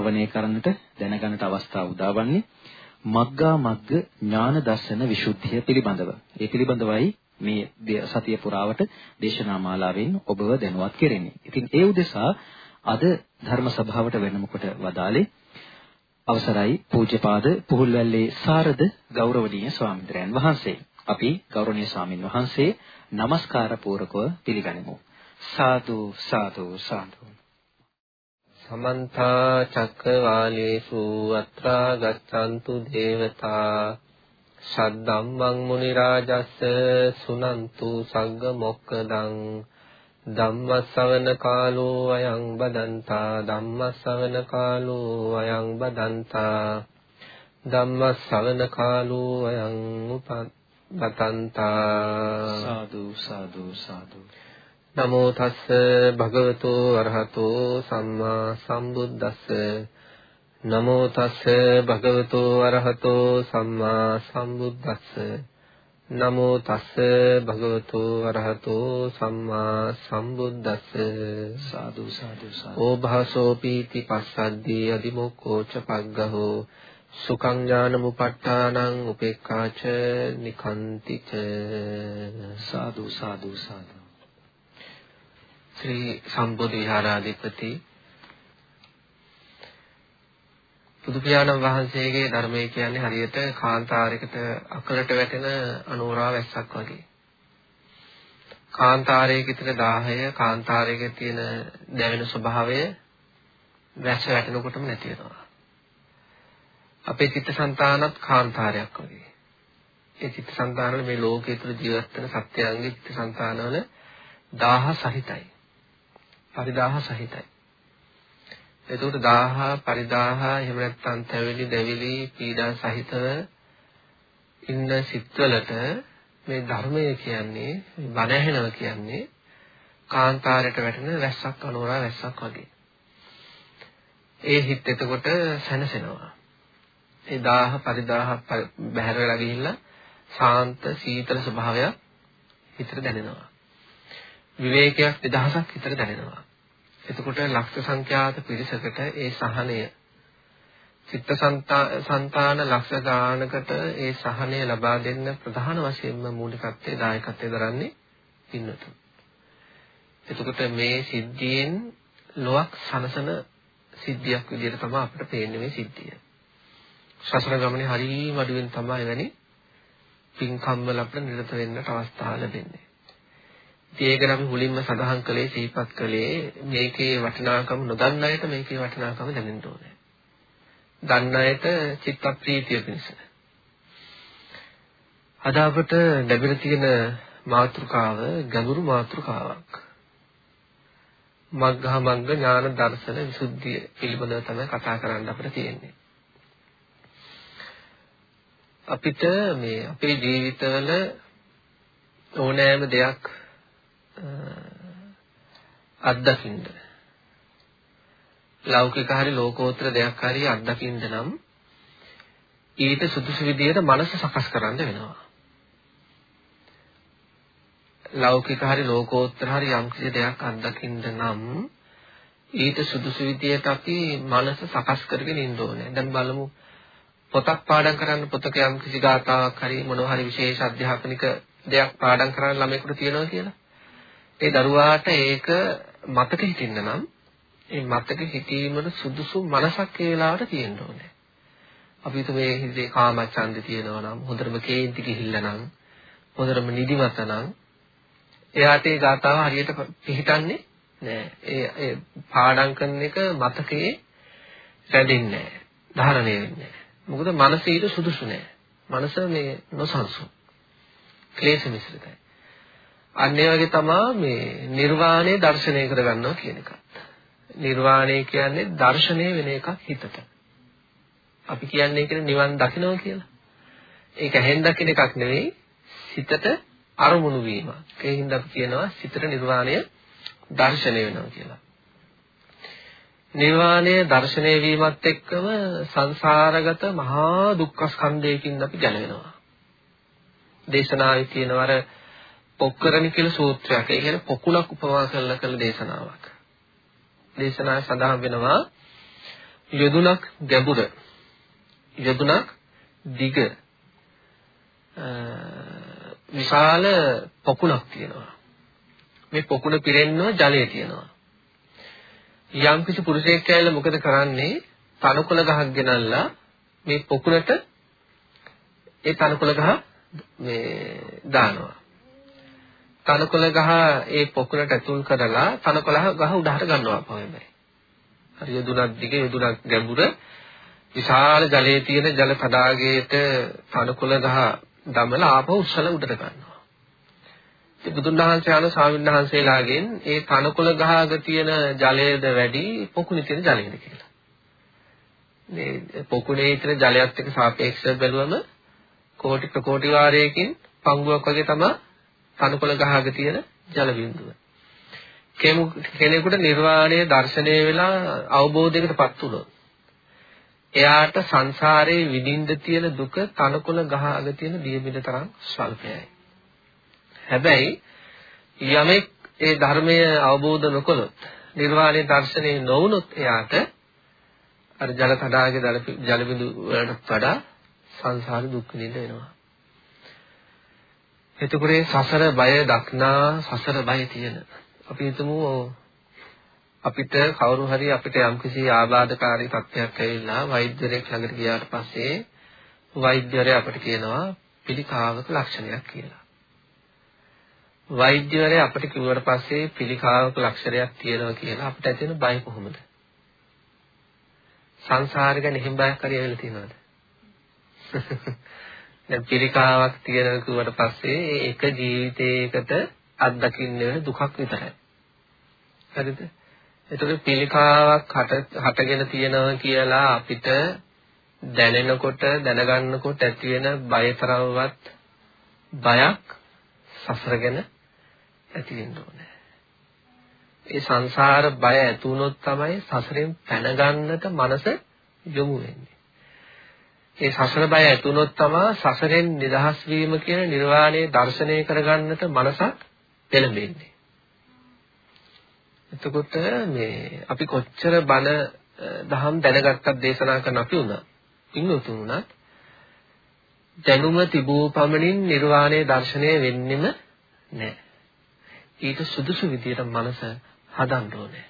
ශ්‍රවණය කරන්නට දැනගන්නට අවස්ථාව උදාවන්නේ මග්ගා මග්ග ඥාන දර්ශන විසුද්ධිය පිළිබඳව. ඒ පිළිබඳවයි මේ සතිය පුරාවට දේශනා මාලාවෙන් ඔබව දැනුවත් කෙරෙන්නේ. ඉතින් ඒ උදෙසා අද ධර්ම සභාවට වෙනම කොට වදාලේ අවසරයි පූජ්‍යපාද පුහුල්වැල්ලේ සාරද ගෞරවනීය ස්වාමීන් වහන්සේ. අපි ගෞරවනීය ස්වාමින් වහන්සේ নমස්කාර පූරකව පිළිගනිමු. සාදු සාදු සාදු. සමන්ත චක්කවාලේසු අත්‍රා ගච්ඡන්තු දේවතා සද්දම්මං මුනි රාජස්ස සුනන්තු සග්ග මොක්කදං ධම්මස්සවන කාලෝ අයං බදන්තා ධම්මස්සවන කාලෝ අයං බදන්තා ධම්මස්සවන කාලෝ අයං උපබතන්තා සාදු සාදු සාදු. නමෝ තස්ස භගවතු අරහතෝ සම්මා සම්බුද්දස්ස. නමෝ තස්ස භගවතු අරහතෝ සම්මා සම්බුද්දස්ස. නමෝ තස්ස භගවතු අරහතෝ සම්මා සම්බුද්දස්ස. සාදු සාදු සාදු. ඕභාසෝ පීති පස්සද්දී අදිමොක්ඛෝ ච පග්ගහෝ. සුඛං ඥානමුපට්ඨානං උපේක්ඛාච නිකන්ති ච. සාදු සාදු සාදු ශ්‍රී සම්බුද්ධ විහාරාධිපති බුදු පියාණන් වහන්සේගේ ධර්මය කියන්නේ හරියට කාන්තාරයකට අකලට වැටෙන අනෝරා වැස්සක් වගේ. කාන්තාරයේ තියෙන 10 කාන්තාරයේ තියෙන දැවෙන ස්වභාවය වැස්ස වැටෙනකොටම නැති වෙනවා. අපේ චිත්තසංතානත් කාන්තාරයක් වගේ. ඒ චිත්තසංතානවල මේ ලෝකයේ තුල ජීවත් වෙන සත්‍යයන්ගේ චිත්තසංතානවල 1000 සහිතයි. පරිදාහ සහිතයි. එතකොට 1000 පරිදාහ එහෙම නැත්නම් තැවිලි දැවිලි පීඩා සහිතව ඉන්න සිත්වලට මේ ධර්මය කියන්නේ බණ ඇහෙනවා කියන්නේ කාන්තාරයට වැටෙන වැස්සක් අනෝරා වැස්සක් වගේ. ඒ හිත් එතකොට සැනසෙනවා. ඒ 1000 පරිදාහ බැහැර වෙලා ගිහිල්ලා සාන්ත සීතල ස්වභාවයක් හිතට දැනෙනවා. විවේකයක් 2000ක් හිතට දැනෙනවා. එතකොට ලක්ෂ සංඛ්‍යාත පිරිසකට ඒ සහනය චිත්ත සංතාන ලක්ෂ ගානකට ඒ සහනය ලබා දෙන්න ප්‍රධාන වශයෙන්ම මූලිකත්වයේ දායකත්වයේ දරන්නේ පින්නතුන්. එතකොට මේ සිද්ධියෙන් ලොවක් සනසන සිද්ධියක් විදිහට තමයි අපිට පේන්නේ මේ සිද්ධිය. ශාසන ගමනේ හරියම අඩුවෙන් තමයි එවැනි පින්කම් වල අපිට නිරත වෙන්නට අවස්ථාව ලැබෙන්නේ. ඉතින් ඒක අපි මුලින්ම සඳහන් කළේ සිහිපත් කළේ මේකේ වටිනාකම නොදන්න අයට මේකේ වටිනාකම දැනෙන්න ඕනේ. දන්න අයට චිත්ත ප්‍රීතිය පිණිස. අද අපට ලැබිලා තියෙන මාතෘකාව ගැඹුරු මාතෘකාවක්. මග්ගහ මග්ග ඥාන දර්ශන විසුද්ධිය පිළිබඳව තමයි කතා කරන්න අපිට තියෙන්නේ. අපිට මේ අපේ ජීවිතවල ඕනෑම දෙයක් අත්දකින්න ලෞකික හරි ලෝකෝත්තර දෙයක් හරි අත්දකින්න නම් ඊට සුදුසු විදියට මනස සකස් කරන්න වෙනවා. ලෞකික හරි ලෝකෝත්තර හරි යම් කිසි දෙයක් අත්දකින්න නම් ඊට සුදුසු විදියට අපි මනස සකස් කරගෙන ඉන්න ඕනේ. දැන් බලමු පොතක් පාඩම් කරන්න පොතක යම් කිසි ගාතාවක් හරි මොනවා හරි විශේෂ අධ්‍යාපනික දෙයක් පාඩම් කරන්න ළමයෙකුට තියනවා කියලා. ඒ දරුවාට ඒක මතක හිටින්න නම් ඒ මතක හිතීමට සුදුසු මනසක් ඒ වෙලාවට තියෙන්න ඕනේ. අපි හිත මේ හිතේ කාමච්ඡන්ද තියෙනවා නම් හොඳටම කේන්ති ගිහිල්ලා නම් හොඳටම නිදිමත නම් එයාට ඒ ගාතාව හරියට පිළිටන්නේ නෑ. ඒ ඒ පාඩම් කරන එක මතකයේ රැඳෙන්නේ නෑ. ධාරණය වෙන්නේ නෑ. මොකද මනස ඊට සුදුසු නෑ. මනස මේ නොසන්සුන්. ක්ලේශ මිශ්‍රිතයි. අන්න ඒ වගේ තමයි මේ නිර්වාණය දර්ශනය කරගන්නවා කියන එක. නිර්වාණය කියන්නේ දර්ශනය වෙන එකක් හිතට. අපි කියන්නේ කියන්නේ නිවන් දකින්නවා කියලා. ඒක ඇහෙන් දකින්න එකක් නෙවෙයි සිතට අරමුණු වීම. ඒ හින්දා අපි කියනවා සිතට නිර්වාණය දර්ශනය වෙනවා කියලා. නිර්වාණය දර්ශනය වීමත් එක්කම සංසාරගත මහා දුක්ඛ ස්කන්ධයකින් අපි ගැලවෙනවා. දේශනාවේ තියෙනවර පොක්කරණි කියලා සූත්‍රයක්. ඒ කියන්නේ පොකුණක් උපමා කරලා කළ දේශනාවක්. දේශනාවේ සඳහන් වෙනවා යදුනක් ගැඹුර යදුනක් දිග විශාල පොකුණක් තියෙනවා. මේ පොකුණ පිරෙන්නව ජලය තියෙනවා. යම් කිසි පුරුෂයෙක් ඇවිල්ලා මොකද කරන්නේ? තනකොළ ගහක් ගෙනල්ලා මේ පොකුණට ඒ තනකොළ ගහ මේ දානවා. තනකොළ ගහ ඒ පොකුණට ඇතුල් කරලා තනකොළ ගහ උඩහට ගන්නවා පොයෙමයි. හරි යදුනක් දිග යදුනක් ගැඹුර විශාල ජලයේ තියෙන ජල තඩාගයට තනකොළ ගහ දමලා ආපහු උස්සල උඩට ගන්නවා. ඉතින් බුදුන් වහන්සේ ආන ස්වාමීන් වහන්සේලාගෙන් ඒ තනකොළ ගහක තියෙන ජලයේද වැඩි පොකුණේ තියෙන ජලයේද කියලා. මේ පොකුණේ තියෙන ජලයත් එක්ක සාපේක්ෂව බැලුවම කෝටි ප්‍රකෝටි වාරයකින් පංගුවක් වගේ තමයි තනකොළ ගහක තියෙන ජල බිඳුව. කෙනෙකුට නිර්වාණය දැర్శණය වෙලා අවබෝධයකටපත් වුණොත් එයාට සංසාරේ විඳින්න තියෙන දුක තනකොළ ගහගෙන තියෙන දියබිඳ තරම් ස්වල්පයයි. හැබැයි යමෙක් ඒ ධර්මය අවබෝධ නොකළොත් නිර්වාණය දැర్శණය නොවුනොත් එයාට අර ජල තඩාගේ ජල බිඳු වලට වඩා සංසාර දුක් විඳින්න වෙනවා. එතකොට සසර බය දක්නා සසර බය තියෙන අපි හිතමු අපිට කවුරු හරි අපිට යම්කිසි ආබාධකාරී තත්ත්වයක් ඇවිල්ලා වෛද්‍යවරයෙක් ළඟට ගියාට පස්සේ වෛද්‍යවරයා අපිට කියනවා පිළිකාවක ලක්ෂණයක් කියලා. වෛද්‍යවරයා අපිට කිව්වට පස්සේ පිළිකාවක ලක්ෂණයක් තියෙනවා කියලා අපිට ඇති වෙන බය කොහොමද? සංසාරේ ගැන එහෙම බයක් හරි ඇවිල්ලා තියෙනවද? දැන් පිළිකාවක් තියෙනවා කිව්වට පස්සේ ඒක ජීවිතයකට අත්දකින්න වෙන දුකක් විතරයි. හරිද? එතකොට පිළිකාවක් හට හටගෙන තියෙනවා කියලා අපිට දැනෙනකොට දැනගන්නකොට ඇති වෙන බයතරවවත් බයක් සසර ගැන ඇති වෙන්න ඕනේ. ඒ සංසාර බය ඇති වුණොත් තමයි සසරෙන් පැනගන්නට මනස යොමු වෙන්නේ. ඒ සසර බය ඇති වුණොත් තමයි සසරෙන් නිදහස් වීම කියන නිර්වාණය දර්ශනය කරගන්නට මනසක් පෙළඹෙන්නේ. එතකොට මේ අපි කොච්චර බණ දහම් දැනගත්තත් දේශනා කරන අපි උනා ඉන්නතුන් උනත් දැනුම තිබූ පමණින් නිර්වාණය දැర్శණය වෙන්නෙම නැහැ. ඊට සුදුසු විදියට මනස හදන්න ඕනේ.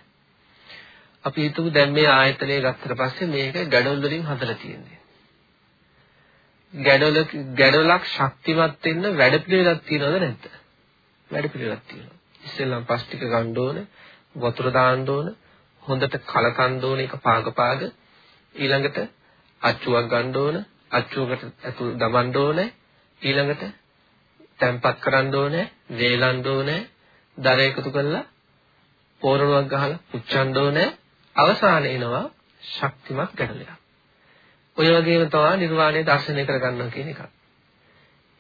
අපි හිතමු දැන් මේ ආයතනය ගත්තට පස්සේ මේක ගැඩොල් වලින් හදලා තියෙන්නේ. ගැඩොල ගැඩොලක් ශක්තිමත් වෙන්න වැඩ පිළිවෙලක් තියෙනවද නැද්ද? වැඩ පිළිවෙලක් තියෙනවා. ඉස්සෙල්ලම පස් ටික ගන්න ඕනේ. වතුර දාන්න ඕන හොඳට කලකන්න ඕන එක පාග පාග ඊළඟට අච්චුවක් ගන්න ඕන අච්චුවකට ඇතුල් දමන්න ඕනේ ඊළඟට තැම්පත් කරන්න ඕනේ වේලන්න ඕනේ දර එකතු කරලා පෝරණුවක් ගහලා පුච්චන්න ඕනේ අවසානයේ එනවා ශක්තිමත් ගැටලයක් ඔය වගේම තමයි නිර්වාණය දර්ශනය කරගන්නවා කියන එක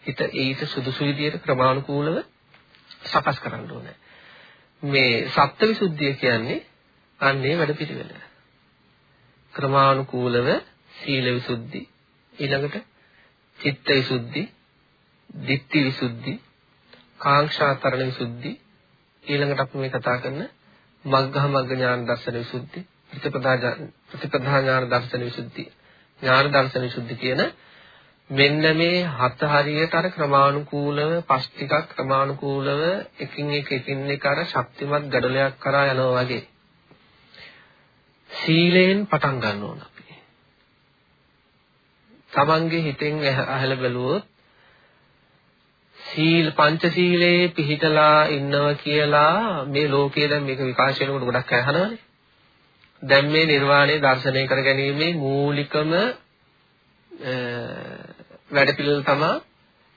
හිත ඊට සුදුසු විදියට ක්‍රමානුකූලව සකස් කරන්න ඕනේ මේ සත්ත්වවිසුද්ධිය කියන්නේ අන්නේ වැඩපිළිවෙල. ක්‍රමානුකූලව සීල විසුද්ධි ඊළඟට චිත්ත විසුද්ධි, ditthi විසුද්ධි, කාංක්ෂාතරණ විසුද්ධි ඊළඟට අපි මේ කතා කරන මග්ගහ මග්ග ඥාන දර්ශන විසුද්ධි, ප්‍රතිපදා ප්‍රතිපදා ඥාන දර්ශන විසුද්ධි, ඥාන දර්ශන විසුද්ධි කියන මෙන්න මේ හත හරියට අර ක්‍රමානුකූලව පස් ටිකක් ක්‍රමානුකූලව එකින් එක එකින් එක අර ශක්තිමත් gadolයක් කරා යනවා වගේ සීලයෙන් පටන් ගන්න ඕන අපි. තමන්ගේ හිතෙන් අහලා බැලුවොත් සීල් පංච සීලේ පිහිටලා ඉන්නවා කියලා මේ ලෝකයේ දැන් මේක විකාශය වෙනකොට ගොඩක් අහනවානේ. දැන් මේ නිර්වාණය දර්ශනය කර ගැනීමේ මූලිකම වැඩ පිළිවෙල තමයි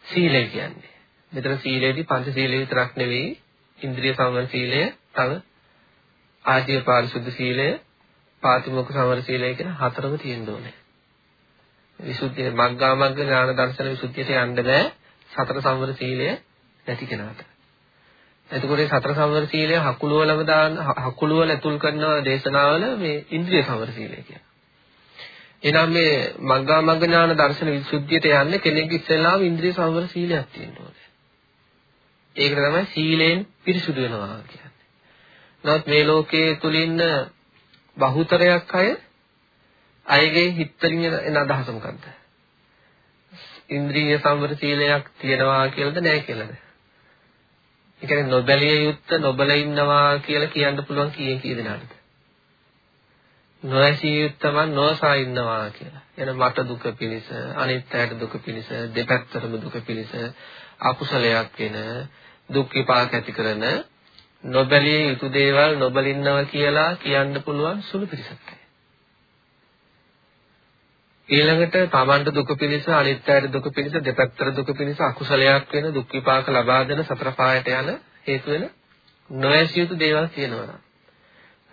සීලය කියන්නේ. මෙතන සීලේදී පංච සීලය විතරක් නෙවෙයි ඉන්ද්‍රිය සංවර සීලය, තව ආජීව පාරිශුද්ධ සීලය, පාතිමොක්ඛ සංවර සීලය කියන හතරම තියෙන්න ඕනේ. විසුද්ධිය මග්ගා මග්ග ඥාන දර්ශන විසුද්ධියට යන්න බෑ සතර සංවර සීලය නැති කෙනාට. එතකොට මේ සතර සංවර සීලය හකුළුවලම දාන හකුළුවල ඇතුල් කරන දේශනාවල මේ ඉන්ද්‍රිය සංවර සීලය කියන්නේ. එහෙනම් මේ මග්ගා මග්ග ඥාන දර්ශන විසුද්ධියට යන්නේ කෙනෙක් ඉස්සෙල්ලාම ඉන්ද්‍රිය සංවර සීලයක් තියෙන්න ඕනේ. ඒකට තමයි සීලෙන් පිරිසුදු වෙනවා කියන්නේ. නමුත් මේ ලෝකයේ තුලින් බහුතරයක් අය අයගේ හිතරින් එන අදහස මොකද්ද? ඉන්ද්‍රිය සංවර සීලයක් තියනවා කියලාද නැහැ කියලාද? ඒ කියන්නේ නොබැලිය යුත්ත නොබල ඉන්නවා කියලා කියන්න පුළුවන් කීයෙන් කී දෙනාටද? නොඇසිය යුත්තම නොසා ඉන්නවා කියලා. එන මට දුක පිණිස, අනිත් අයට දුක පිණිස, දෙපැත්තටම දුක පිණිස අකුසලයක් වෙන දුක් විපාක ඇති කරන නොබැලිය යුතු දේවල් නොබලින්නවා කියලා කියන්න පුළුවන් සුළු පිරිසක්. ඊළඟට තමන්ට දුක පිණිස අනිත්‍යයට දුක පිණිස දෙපැත්තට දුක පිණිස අකුසලයක් වෙන දුක් විපාක ලබා දෙන සතර පායට යන හේතු වෙන නොයසිය යුතු දේවල් කියනවා.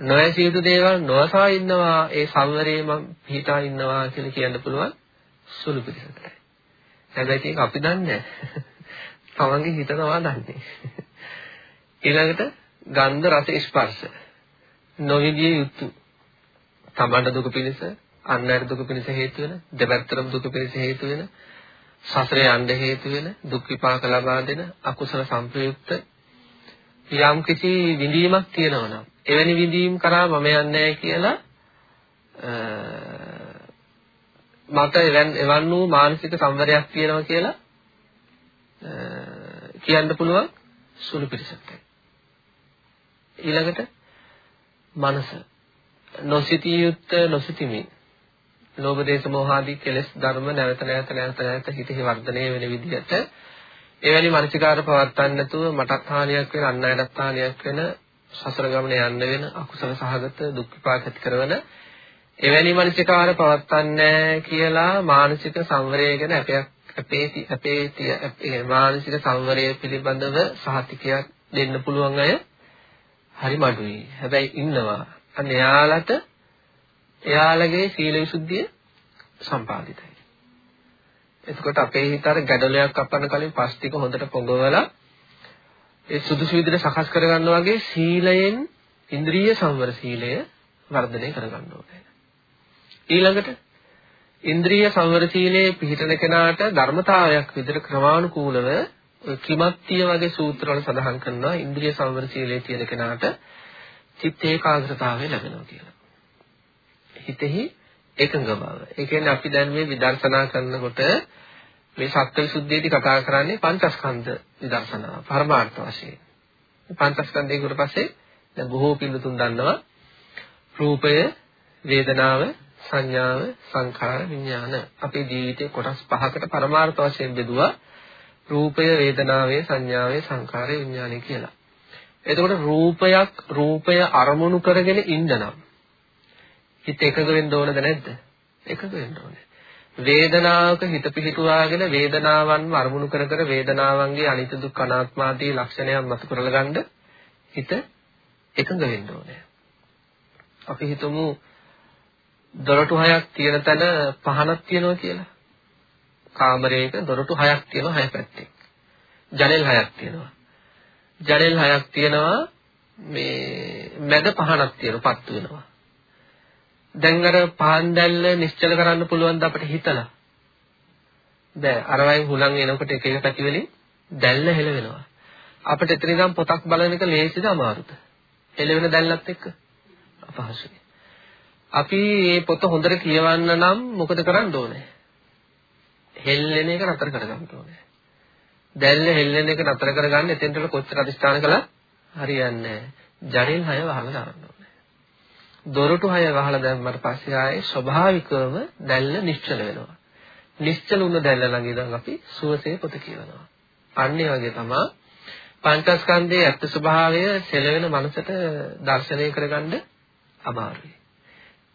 නොයසිය යුතු දේවල් නොසා ඉන්නවා ඒ සංවරයේ මම පිටා ඉන්නවා කියලා කියන්න පුළුවන් සුළු පිළිසකට. හැබැයි ඒක අපි දන්නේ තමන්ගේ හිතනවා දන්නේ. ඊළඟට ගන්ධ රස ස්පර්ශ නොවිදිය යුතු තමන්ට දුක පිණිස අන් අයට දුක පිණිස හේතු වෙන, දෙපැත්තටම දුක පිණිස හේතු වෙන, සසරේ යන්න හේතු වෙන, දුක් විපාක ලබා දෙන අකුසල සංප්‍රයුක්ත යම් කිසි විඳීමක් තියෙනවා නම් එවැනි විඳීම් කරා මම යන්නේ කියලා මට එවන් වූ මානසික සංවරයක් තියෙනවා කියලා කියන්න පුළුවන් සුළු පිරිසක්. ඊළඟට මනස නොසිතිය යුත්ත නොසිතීමේ ලෝභ දේශ මොහ ආදී කෙලෙස් ධර්ම නැවත නැවත නැවත නැවත හිතෙහි වර්ධනය වෙන විදිහට එවැනි මානසිකාර පවත්තන්න නැතුව මටත් හානියක් වෙන අන් අයටත් හානියක් වෙන සසර ගමන යන්න වෙන අකුසල සහගත දුක් විපාක ඇති කරන එවැනි මානසිකාර පවත්තන්නේ කියලා මානසික සංවරය ගැන අපේ අපේ අපේ මානසික සංවරය පිළිබඳව සහතිකයක් දෙන්න පුළුවන් අය හරි මඩුයි. හැබැයි ඉන්නවා. අන්න එයාලට එයාලගේ සීල විසුද්ධිය සම්පාදිතයි. එතකොට අපේ හිත අර ගැඩලයක් කපන්න කලින් පස් ටික හොඳට පොඟවලා ඒ සුදුසු විදිහට සකස් කරගන්න වගේ සීලයෙන් ඉන්ද්‍රිය සංවර සීලය වර්ධනය කරගන්න ඕනේ. ඊළඟට ඉන්ද්‍රිය සංවර සීලයේ පිහිටන කෙනාට ධර්මතාවයක් විදිහට ක්‍රමානුකූලව කිමත්තිය වගේ සූත්‍රවල සඳහන් කරනවා ඉන්ද්‍රිය සංවර සීලයේ තියෙන කෙනාට චිත්ත ඒකාග්‍රතාවය ලැබෙනවා කියලා. හිතෙහි එකඟ බව. ඒ කියන්නේ අපි දැන් මේ විදර්ශනා කරනකොට මේ සත්‍යවිසුද්ධියේදී කතා කරන්නේ පංචස්කන්ධ විදර්ශනාව පරමාර්ථ වශයෙන්. පංචස්කන්ධයකට පස්සේ දැන් බොහෝ පිළිතුන් දන්නවා රූපය, වේදනාව, සංඥාව, සංඛාර, විඥාන. අපේ ජීවිතේ කොටස් පහකට පරමාර්ථ වශයෙන් බෙදුවා. රූපය, වේදනාවේ, සංඥාවේ, සංඛාරේ, විඥානේ කියලා. එතකොට රූපයක් රූපය අරමුණු කරගෙන ඉන්නනම් හිත එකඟ වෙන්න ඕනද නැද්ද? එකඟ වෙන්න ඕනේ. වේදනාවක හිත පිහිටුවාගෙන වේදනාවන්ව අරමුණු කර කර වේදනාවන්ගේ අනිත්‍ය දුක්ඛ අනාත්ම ආදී ලක්ෂණයන් මත කරලා ගන්න හිත එකඟ වෙන්න ඕනේ. අපි හිතමු දොරටු හයක් තියෙන තැන පහනක් තියෙනවා කියලා. කාමරයක දොරටු හයක් තියෙනවා හය පැත්තේ. ජනෙල් හයක් තියෙනවා. ජනෙල් හයක් තියෙනවා මේ මැද පහනක් තියෙනවා පත්තු වෙනවා. දැන් අර පාන් දැල්ල නිශ්චල කරන්න පුළුවන්ද අපිට හිතලා? බෑ. අර වයින් හුලං එනකොට එක එක පැති වලින් දැල්ල හෙලවෙනවා. අපිට එතන ඉඳන් පොතක් බලන එක ලේසිද අමාරුද? හෙලවෙන දැල්ලත් එක්ක අපහසුයි. අපි මේ පොත හොඳට කියවන්න නම් මොකද කරන්න ඕනේ? හෙල්ලෙන එක නතර කරගන්න ඕනේ. දැල්ල හෙල්ලෙන එක නතර කරගන්න එතෙන්ට කොච්චර අධිෂ්ඨාන කළා හරියන්නේ නැහැ. ජනෙල් හය වහලා දාන්න ඕනේ. දොරටු හය වහලා දැම්මට පස්සේ ආයේ ස්වභාවිකවම දැල්ල නිශ්චල වෙනවා. නිශ්චල වුණ දැල්ල ළඟ ඉඳන් අපි සුවසේ පොත කියවනවා. අන්න ඒ වගේ තමයි පංචස්කන්ධයේ ඇත්ත ස්වභාවය සෙලවෙන මනසට දර්ශනය කරගන්න අමාරුයි.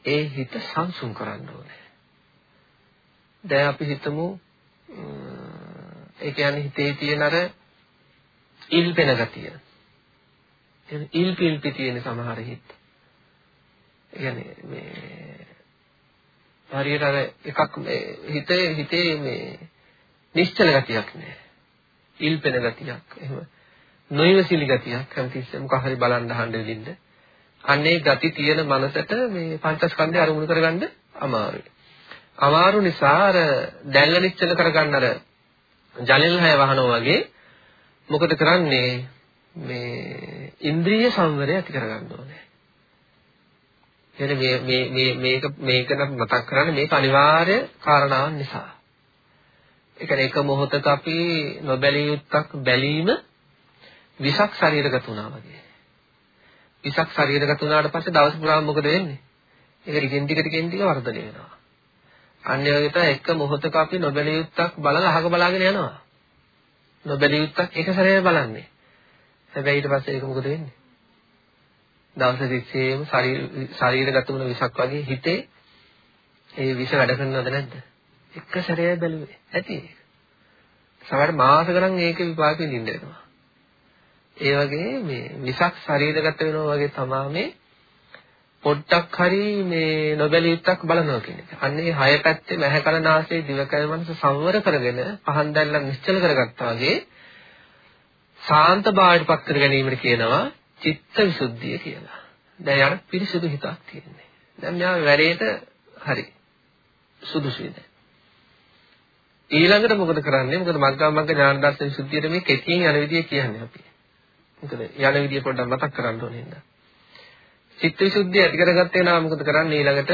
ඒ හිත සංසුන් කරන්න ඕනේ. දැන් අපි හිතමු ඒ කියන්නේ හිතේ තියෙන අර ඉල්පෙන ගතිය. ඉල්පිල්පි තියෙන සමහර හිත. කියන්නේ මේ හරියට අර එකක් හිතේ හිතේ මේ නිශ්චල ගතියක් නෑ. ඉල්පෙන ගතියක්. එහෙම නොයවසිලි ගතියක් හැමතිස්සෙම මොකක් හරි බලන්න අහන්න දෙන්න. අන්නේ ගති තියෙන මනසට මේ පංචස්කන්ධය අරමුණු කරගන්න අමාරුයි. අමාරු නිසා අර දැල්ල නිශ්චල කරගන්න අර ජලෙල් හැය වහනවා වගේ මොකද කරන්නේ මේ ඉන්ද්‍රිය සංවරය ඇති කරගන්න ඕනේ. එනේ මේ මේ මේ මේක මේක නම් මතක් කරන්නේ මේක අනිවාර්ය කාරණාවක් නිසා. ඒ කියන්නේ එක මොහොතක අපි නොබැලිය යුත්තක් බැලීම විසක් ශරීරගත වුණා වගේ. විසක් ශරීරගත වුණාට පස්සේ දවස් පුරාම මොකද වෙන්නේ? ඒක ටිකෙන් ටික ටිකෙන් ටික වර්ධනය වෙනවා. අන්‍ය වගේ තමයි එක මොහොතක අපි නොබැලිය යුත්තක් බලලා අහක බලාගෙන යනවා. නොබැලිය යුත්තක් එක සැරේ බලන්නේ. හැබැයි ඊට පස්සේ ඒක මොකද වෙන්නේ? දවස් තිස්සේම ශරීරගත වුණ විසක් වගේ හිතේ ඒ විස වැඩ කරනවද නැද්ද? එක සැරේ බැලුවේ. ඇති. සමහර මාස ගණන් ඒක විපාක විඳින්න වෙනවා. ඒ වගේ මේ විසක් ශරීරගත වෙනවා වගේ තමයි මේ පොඩ්ඩක් හරි මේ නොබැලිය යුත්තක් බලනවා කියන එක. අන්න ඒ හය පැත්තේ මහ කලනාසයේ දිවකය මනස සංවර කරගෙන පහන් දැල්ලක් නිශ්චල කරගත්තා වගේ සාන්ත භාවයට පත් කර ගැනීමට කියනවා චිත්ත විසුද්ධිය කියලා. දැන් යාර පිරිසුදු හිතක් තියෙන්නේ. දැන් යා වැඩේට හරි සුදුසුයි දැන්. ඊළඟට මොකද කරන්නේ? මොකද මග්ගා මග්ග ඥාන දර්ශන විසුද්ධියට මේ කෙටියෙන් යන විදිය කියන්නේ අපි. මොකද යන විදිය පොඩ්ඩක් මතක් කරගන්න ඕනේ නේද? චිත්ත විසුද්ධිය ඇති කරගත්තේ නා මොකද කරන්නේ ඊළඟට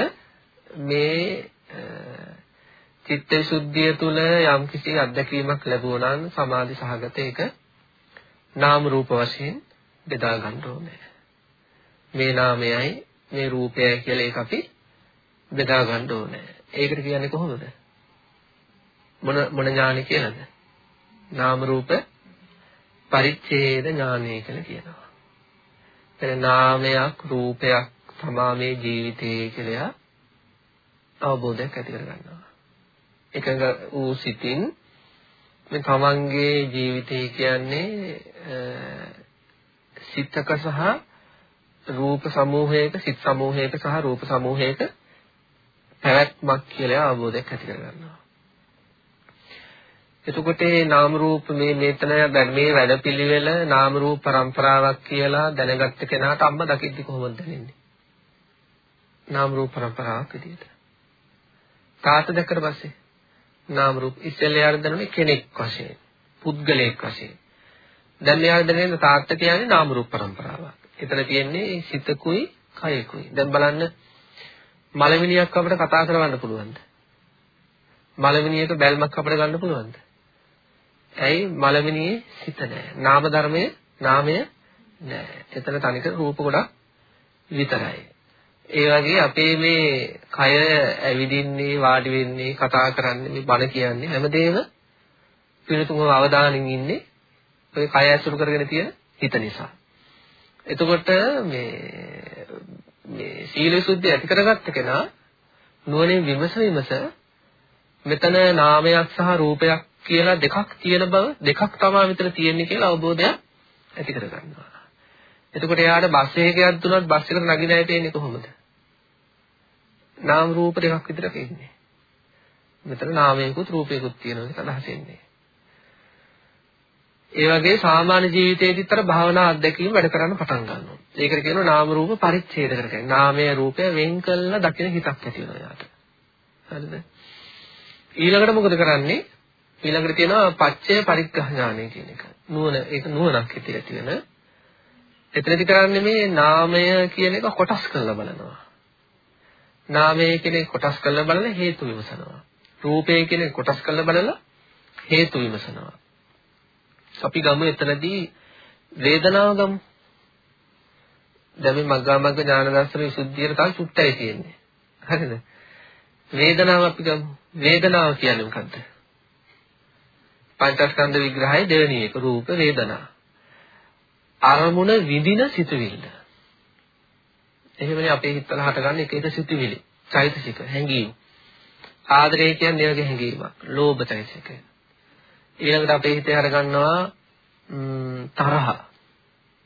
මේ චිත්ත විසුද්ධිය තුළ යම් කිසි අත්දැකීමක් ලැබුණා නම් සමාධි සහගත ඒක නාම රූප වශයෙන් බෙදා ගන්න ඕනේ. මේ නාමයයි මේ රූපයයි කියලා ඒක අපි බෙදා ගන්න ඕනේ. ඒකට කියන්නේ කොහොමද? මොන මොන ඥානෙ කියලාද? නාම රූප පරිච්ඡේද ඥානය කියලා කියනවා. එතන නාමයක් රූපයක් තමා මේ ජීවිතයේ කියලා අවබෝධයක් ඇති කර ගන්නවා. එකඟ වූ සිතින් මේ තමන්ගේ ජීවිතය කියන්නේ සිතක සහ රූප සමූහයක සිත සමූහයක සහ රූප සමූහයක පැවැත්මක් කියලා අවබෝධයක් ඇති කරගන්නවා. එතකොට මේ නාම රූප මේ මෙතන මේ වැඩපිළිවෙල නාම රූප પરම්පරාවක් කියලා දැනගත්ත කෙනාට අම්ම දකිද්දි කොහොමද දැනෙන්නේ? නාම රූප પરම්පරාවක් විදියට. තාත දැක්කට පස්සේ නාම රූප ඉස්සෙල්ලා යාර දැනුනේ කෙනෙක් වශයෙන්, පුද්ගලයෙක් වශයෙන්. දැන් මෙයාට දැනෙන තාත්ත කියන්නේ නාම රූප પરම්පරාවක්. එතන තියෙන්නේ සිතකුයි කයකුයි. දැන් බලන්න මලමිනියක් අපිට කතා කරවන්න පුළුවන්ද? මලමිනියක බැල්මක් අපිට ගන්න පුළුවන්ද? ඇයි මලමිනියේ සිත නැහැ. නාම ධර්මයේ නාමය නැහැ. එතන තනික රූප ගොඩක් විතරයි. ඒ වගේ අපේ මේ කය ඇවිදින්නේ වාඩි වෙන්නේ කතා කරන්නේ මේ බණ කියන්නේ හැමදේම පිළිතුමව අවධානයෙන් ඉන්නේ ඔය කය ඇසුරු කරගෙන තියෙන හිත නිසා. එතකොට මේ මේ සීල විසුද්ධිය ඇති කරගත්ත කෙනා නුවණින් විමස විමස මෙතන නාමයක් සහ රූපයක් කියලා දෙකක් තියෙන බව දෙකක් තමයි මෙතන තියෙන්නේ කියලා අවබෝධයක් ඇති කරගන්නවා. එතකොට එයාට බස් එකයක් දුන්නත් බස් එකට නගින ඇයට එන්නේ කොහොමද? නාම රූප දෙකක් විතර පේන්නේ. මෙතන නාමයකුත් රූපයකුත් තියෙනවා කියලා අදහස් එන්නේ. ඒ වගේ සාමාන්‍ය ජීවිතයේදීත් අර භාවනා අත්දැකීම් වැඩ කරන්න පටන් ගන්නවා. ඒකට කියනවා නාම රූප පරිච්ඡේද කරගන්න. නාමය රූපය වෙන් කළා දකින හිතක් ඇති වෙනවා යාට. හරිද? ඊළඟට මොකද කරන්නේ? ඊළඟට තියෙනවා පච්චය පරිග්‍රහ ඥානය කියන එක. නුවණ ඒක නුවණක් හිතේ ඇති වෙන. එතනදි කරන්නේ මේ නාමය කියන එක කොටස් කරලා බලනවා. නාමය කියන එක කොටස් කරලා බලන හේතු විමසනවා. රූපය කියන එක කොටස් කරලා බලලා හේතු විමසනවා. අපි ගමු එතනදී වේදනාව ගමු. දැන් මේ මග්ගා මග්ග ඥාන දර්ශන විසුද්ධියට තව චුට්ටයි තියෙන්නේ. හරිද? වේදනාව අපි ගමු. වේදනාව කියන්නේ මොකද්ද? පංචස්කන්ධ විග්‍රහයේ දෙවෙනි එක රූප වේදනා. අරමුණ විඳින සිතුවිල්ල. එහෙමනේ අපේ හිතවල හටගන්න එක එක සිතුවිලි, චෛතසික, හැඟීම්. ආදරය කියන්නේ ඒ වගේ හැඟීමක්. ලෝභ චෛතසිකය. ඊළඟට අපේ හිතේ හරගන්නවා තරහ.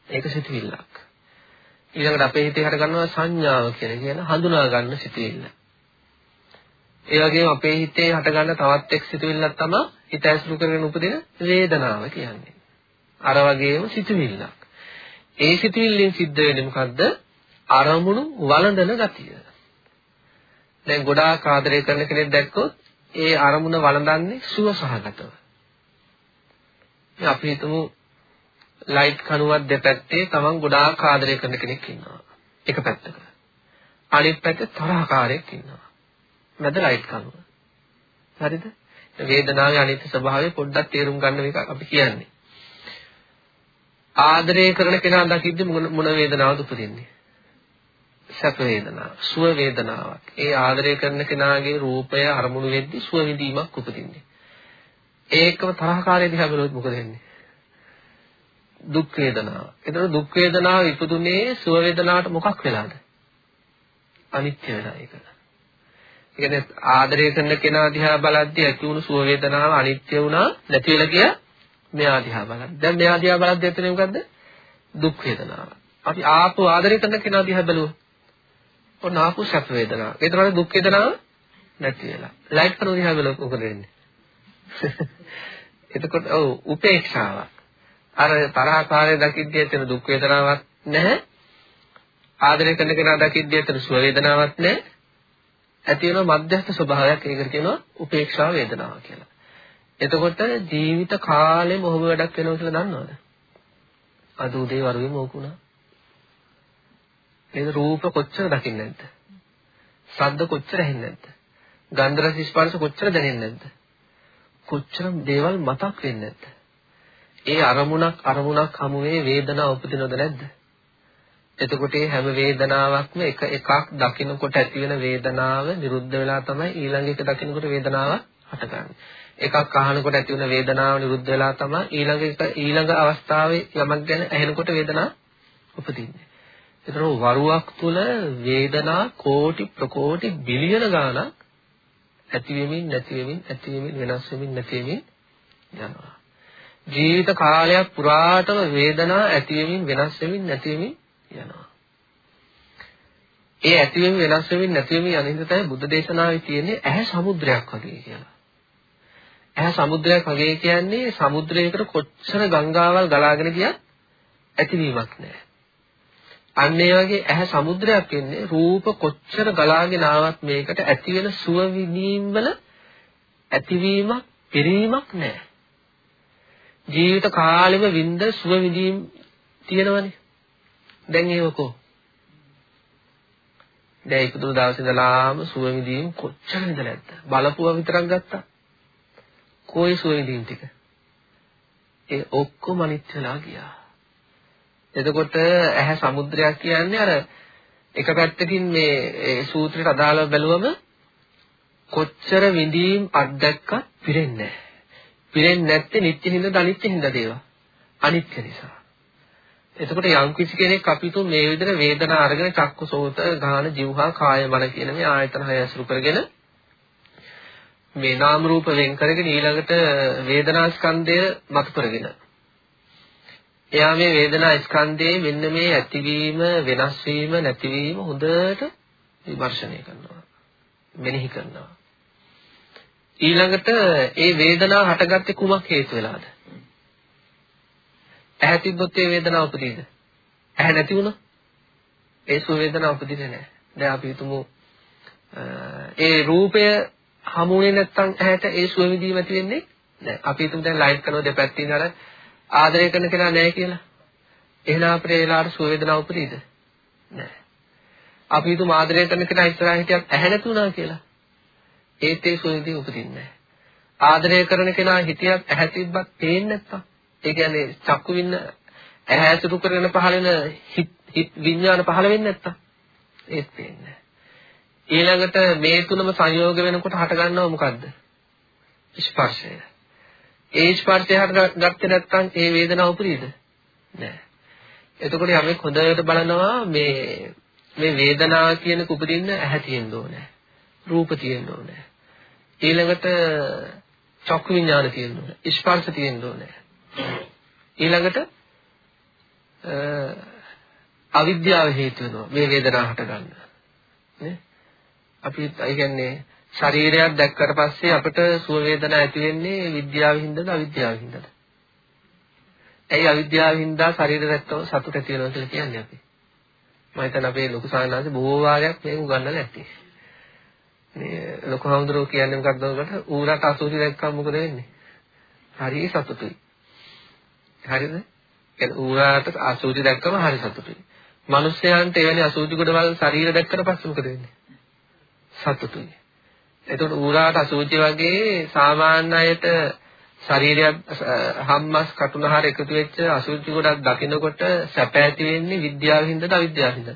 ඒක සිතුවිල්ලක්. ඊළඟට අපේ හිතේ හරගන්නවා සංඥාව කියන කියන හඳුනා ගන්න සිතුවිල්ල. ඒ වගේම අපේ හිතේ හටගන්න තවත් එක් සිතුවිල්ලක් තමයි හිත ඇසුරු කරගෙන උපදින වේදනාව කියන්නේ. අර වගේම සිතුවිල්ලක්. ඒ සිතුවිල්ලෙන් සිද්ධ වෙන්නේ මොකද්ද? අරමුණු වළඳන ගතිය. දැන් ගොඩාක් ආදරය කරන කෙනෙක් දැක්කොත් ඒ අරමුණ වළඳන්නේ සුව සහගතව. අපි හිතමු ලයිට් කණුවක් දෙපැත්තේ තමන් ගොඩාක් ආදරය කරන කෙනෙක් ඉන්නවා. එක පැත්තක. අනිත් පැත්තේ තරහකාරයෙක් ඉන්නවා. මැද ලයිට් කනුව. හරිද? වේදනාවේ අනිත්‍ය ස්වභාවය පොඩ්ඩක් තේරුම් ගන්න එක අපි කියන්නේ. ආදරය කරන කෙනා දකිද්දි මොන වේදනාවද උපදින්නේ? සැප වේදනාව, සුව වේදනාවක්. ඒ ආදරය කරන කෙනාගේ රූපය අරමුණු වෙද්දි සුව විඳීමක් උපදින්නේ. ඒකම තරහකාරී දිහා බලුවොත් මොකද වෙන්නේ? දුක් වේදනාව. ඒතර දුක් වේදනාව ඉපදුනේ සුව වේදනාවට මොකක් වෙලාද? අනිත්‍ය වෙලා ඒක. ඒ කියන්නේ ආදරය කරන කෙනා දිහා බලද්දී ඇති වුණු සුව වේදනාව අනිත්‍ය වුණා නැති වෙලා ගියා මෙයා දිහා බලද්දී. දැන් මෙයා දිහා බලද්දී ඇත්තේ මොකද්ද? දුක් වේදනාව. අපි ආපු ආදරය කරන කෙනා දිහා බලුවා. ඔන්න ආපු සැප වේදනාව. ඒතර දුක් වේදනාව නැති වෙලා. ලයිට් කරන දිහා බලුවා මොකද වෙන්නේ? එතකොට ඔව් උපේක්ෂාවක්. අර තරහකාරය දකිද්දී ඇතින දුක් වේදනාවක් නැහැ. ආදරය කරන කෙනා දකිද්දී ඇතින සුව වේදනාවක් නැහැ. ඇති වෙන මධ්‍යස්ථ ස්වභාවයක් ඒකට කියනවා උපේක්ෂා වේදනාව කියලා. එතකොට ජීවිත කාලෙම ඔහොම වැඩක් වෙනවා කියලා දන්නවද? අද උදේ වරුවේ මොකුණා. ඒ රූප කොච්චර දකින්නේ නැද්ද? ශබ්ද කොච්චර ඇහෙන්නේ නැද්ද? ගන්ධ රස ස්පර්ශ කොච්චර දැනෙන්නේ නැද්ද? කොච්චර දේවල් මතක් වෙන්නේ නැද්ද? ඒ අරමුණක් අරමුණක් හමුවේ වේදනාව උපදිනවද නැද්ද? එතකොට මේ හැම වේදනාවක්ම එක එකක් දකිනකොට ඇති වෙන වේදනාව නිරුද්ධ වෙලා තමයි ඊළඟ එක දකිනකොට වේදනාව හටගන්නේ. එකක් අහනකොට ඇති වෙන වේදනාව නිරුද්ධ වෙලා තමයි ඊළඟ එක ඊළඟ අවස්ථාවේ යමක් ගැන ඇහෙනකොට වේදනාව උපදින්නේ. ඒතර වරුවක් තුල වේදනා කෝටි ප්‍රකෝටි බිලියන ගාණක් ඇති වෙමින් නැති වෙමින් ඇති වෙමින් වෙනස් වෙමින් නැති වෙමින් යනවා. ජීවිත කාලයක් පුරාටම වේදනා ඇති වෙමින් වෙනස් වෙමින් නැති වෙමින් යනවා. ඒ ඇති වෙමින් වෙනස් වෙමින් නැති වෙමින් යන හින්දා තමයි බුද්ධ දේශනාවේ තියෙන්නේ ඇහැ සමුද්‍රයක් වගේ කියලා. ඇහැ සමුද්‍රයක් වගේ කියන්නේ සමුද්‍රයකට කොච්චර ගංගාවල් ගලාගෙන ගියත් ඇතිවීමක් නැහැ. අන්න ඒ වගේ ඇහැ සමුද්‍රයක් වෙන්නේ රූප කොච්චර ගලාගෙන ආවත් මේකට ඇති වෙන සුව විඳීම් වල ඇතිවීමක් පිරීමක් නැහැ. ජීවිත කාලෙම විඳ සුව විඳීම් තියෙනවනේ. දැන් ඒවකෝ. දැන් ඉපදුණු දවසේ ඉඳලාම සුව විඳීම් කොච්චර විඳලා නැද්ද? බලපුවා විතරක් ගත්තා. කොයි සුව විඳීම් ටික? ඒ ඔක්කොම අනිත්‍යලා ගියා. එතකොට ඇහැ සමුද්‍රයක් කියන්නේ අර එක පැත්තකින් මේ සූත්‍රයට අදාළව බැලුවම කොච්චර විඳීම් අත්දැක්ක පිරෙන්නේ නැහැ. පිරෙන්නේ නැත්තේ නිත්‍ය හින්දාද අනිත්‍ය හින්දාද ඒවා? අනිත්‍ය නිසා. එතකොට යම් කිසි කෙනෙක් අපි තු මේ විදිහට වේදනා අරගෙන චක්කසෝත ගාන જીවහා කාය මන කියන මේ ආයතන හය අසුරු කරගෙන මේ නාම රූප වෙන් කරගෙන ඊළඟට වේදනා ස්කන්ධය මත කරගෙන එයා මේ වේදනා ස්කන්ධයේ මෙන්න මේ ඇතිවීම වෙනස් වීම නැතිවීම හොඳට විමර්ශනය කරනවා. මෙනෙහි කරනවා. ඊළඟට ඒ වේදනාව හටගත්තේ කුමක් හේතු වෙලාද? ඇහැ තිබ්බොත් ඒ වේදනාව උපදීද ඇහැ නැති වුණා? ඒ සුව වේදනාව උපදින්නේ නැහැ. දැන් අපි හිතමු ඒ රූපය හමුුනේ නැත්තම් ඇහැට ඒ සුව විදීම ඇති වෙන්නේ නැහැ. අපි හිතමු දැන් ලයිට් කරනවා දෙපැත්තින් අර ආදරය කරන කෙනා නැහැ කියලා. එහෙනම් අපේ වෙලාවට සුව වේදනාව උපදීද? නැහැ. අපි හිතමු ආදරය කරන කෙනා ඉස්සරහා හිටියත් ඇහැ නැතුණා කියලා. ඒත් ඒ සුව වේදී උපදින්නේ නැහැ. ආදරය කරන කෙනා හිටියත් ඇහැ තිබ්බත් පේන්නේ නැත්තම්. ඒ කියන්නේ චක්කු වින්න ඇහැ ඇසුරු කරගෙන පහළ වෙන හිත් විඥාන පහළ වෙන්නේ නැත්තම්. ඒත් පේන්නේ නැහැ. ඊළඟට මේ තුනම සංයෝග වෙනකොට හට ගන්නව මොකද්ද? ස්පර්ශය. ඒ ස්පර්ශය හට ගත්තේ නැත්නම් ඒ වේදනාව උපදීද? නෑ. එතකොට යමෙක් හොඳට බලනවා මේ මේ වේදනාව කියන කුපදින්න ඇහැ තියෙන්න ඕනේ. රූප තියෙන්න ඕනේ. ඊළඟට චක්කු විඥාන තියෙන්න ඕනේ. ස්පර්ශ තියෙන්න ඕනේ. ඊළඟට අවිද්‍යාව හේතු වෙනවා මේ වේදනාව හට ගන්න. නේ? අපි ඒ කියන්නේ ශරීරයක් දැක්කට පස්සේ අපිට සුව වේදනා ඇති වෙන්නේ විද්‍යාවෙන් හින්දාද අවිද්‍යාවෙන් හින්දාද? ඇයි අවිද්‍යාවෙන් හින්දා ශරීරය දැක්කම සතුට ඇති වෙනවා කියලා කියන්නේ අපි? මම හිතන අපේ ලොකු සාහනාංශ බොහෝ වාරයක් මේක උගන්වලා ඇති. මේ ලොකු හඳුරෝ කියන්නේ මොකක්ද උකට? ඌරට අසුචි දැක්කම මොකද වෙන්නේ? හරි සතුටුයි. හරිද? කියන්නේ ඌරට අසුචි දැක්කම හරි සතුටුයි. මිනිස්යාන්ට එවැනි අසුචි ගොඩවල් ශරීර දැක්කට පස්සේ මොකද වෙන්නේ? සතුටුයි. එතකොට ඌරාට අසුචි වගේ සාමාන්‍ය අයට ශරීරයක් හම්මස් කටුනහර එකතු වෙච්ච අසුචි ගොඩක් දකිනකොට සැප ඇති වෙන්නේ විද්‍යාවින්දද අවිද්‍යාවින්දද?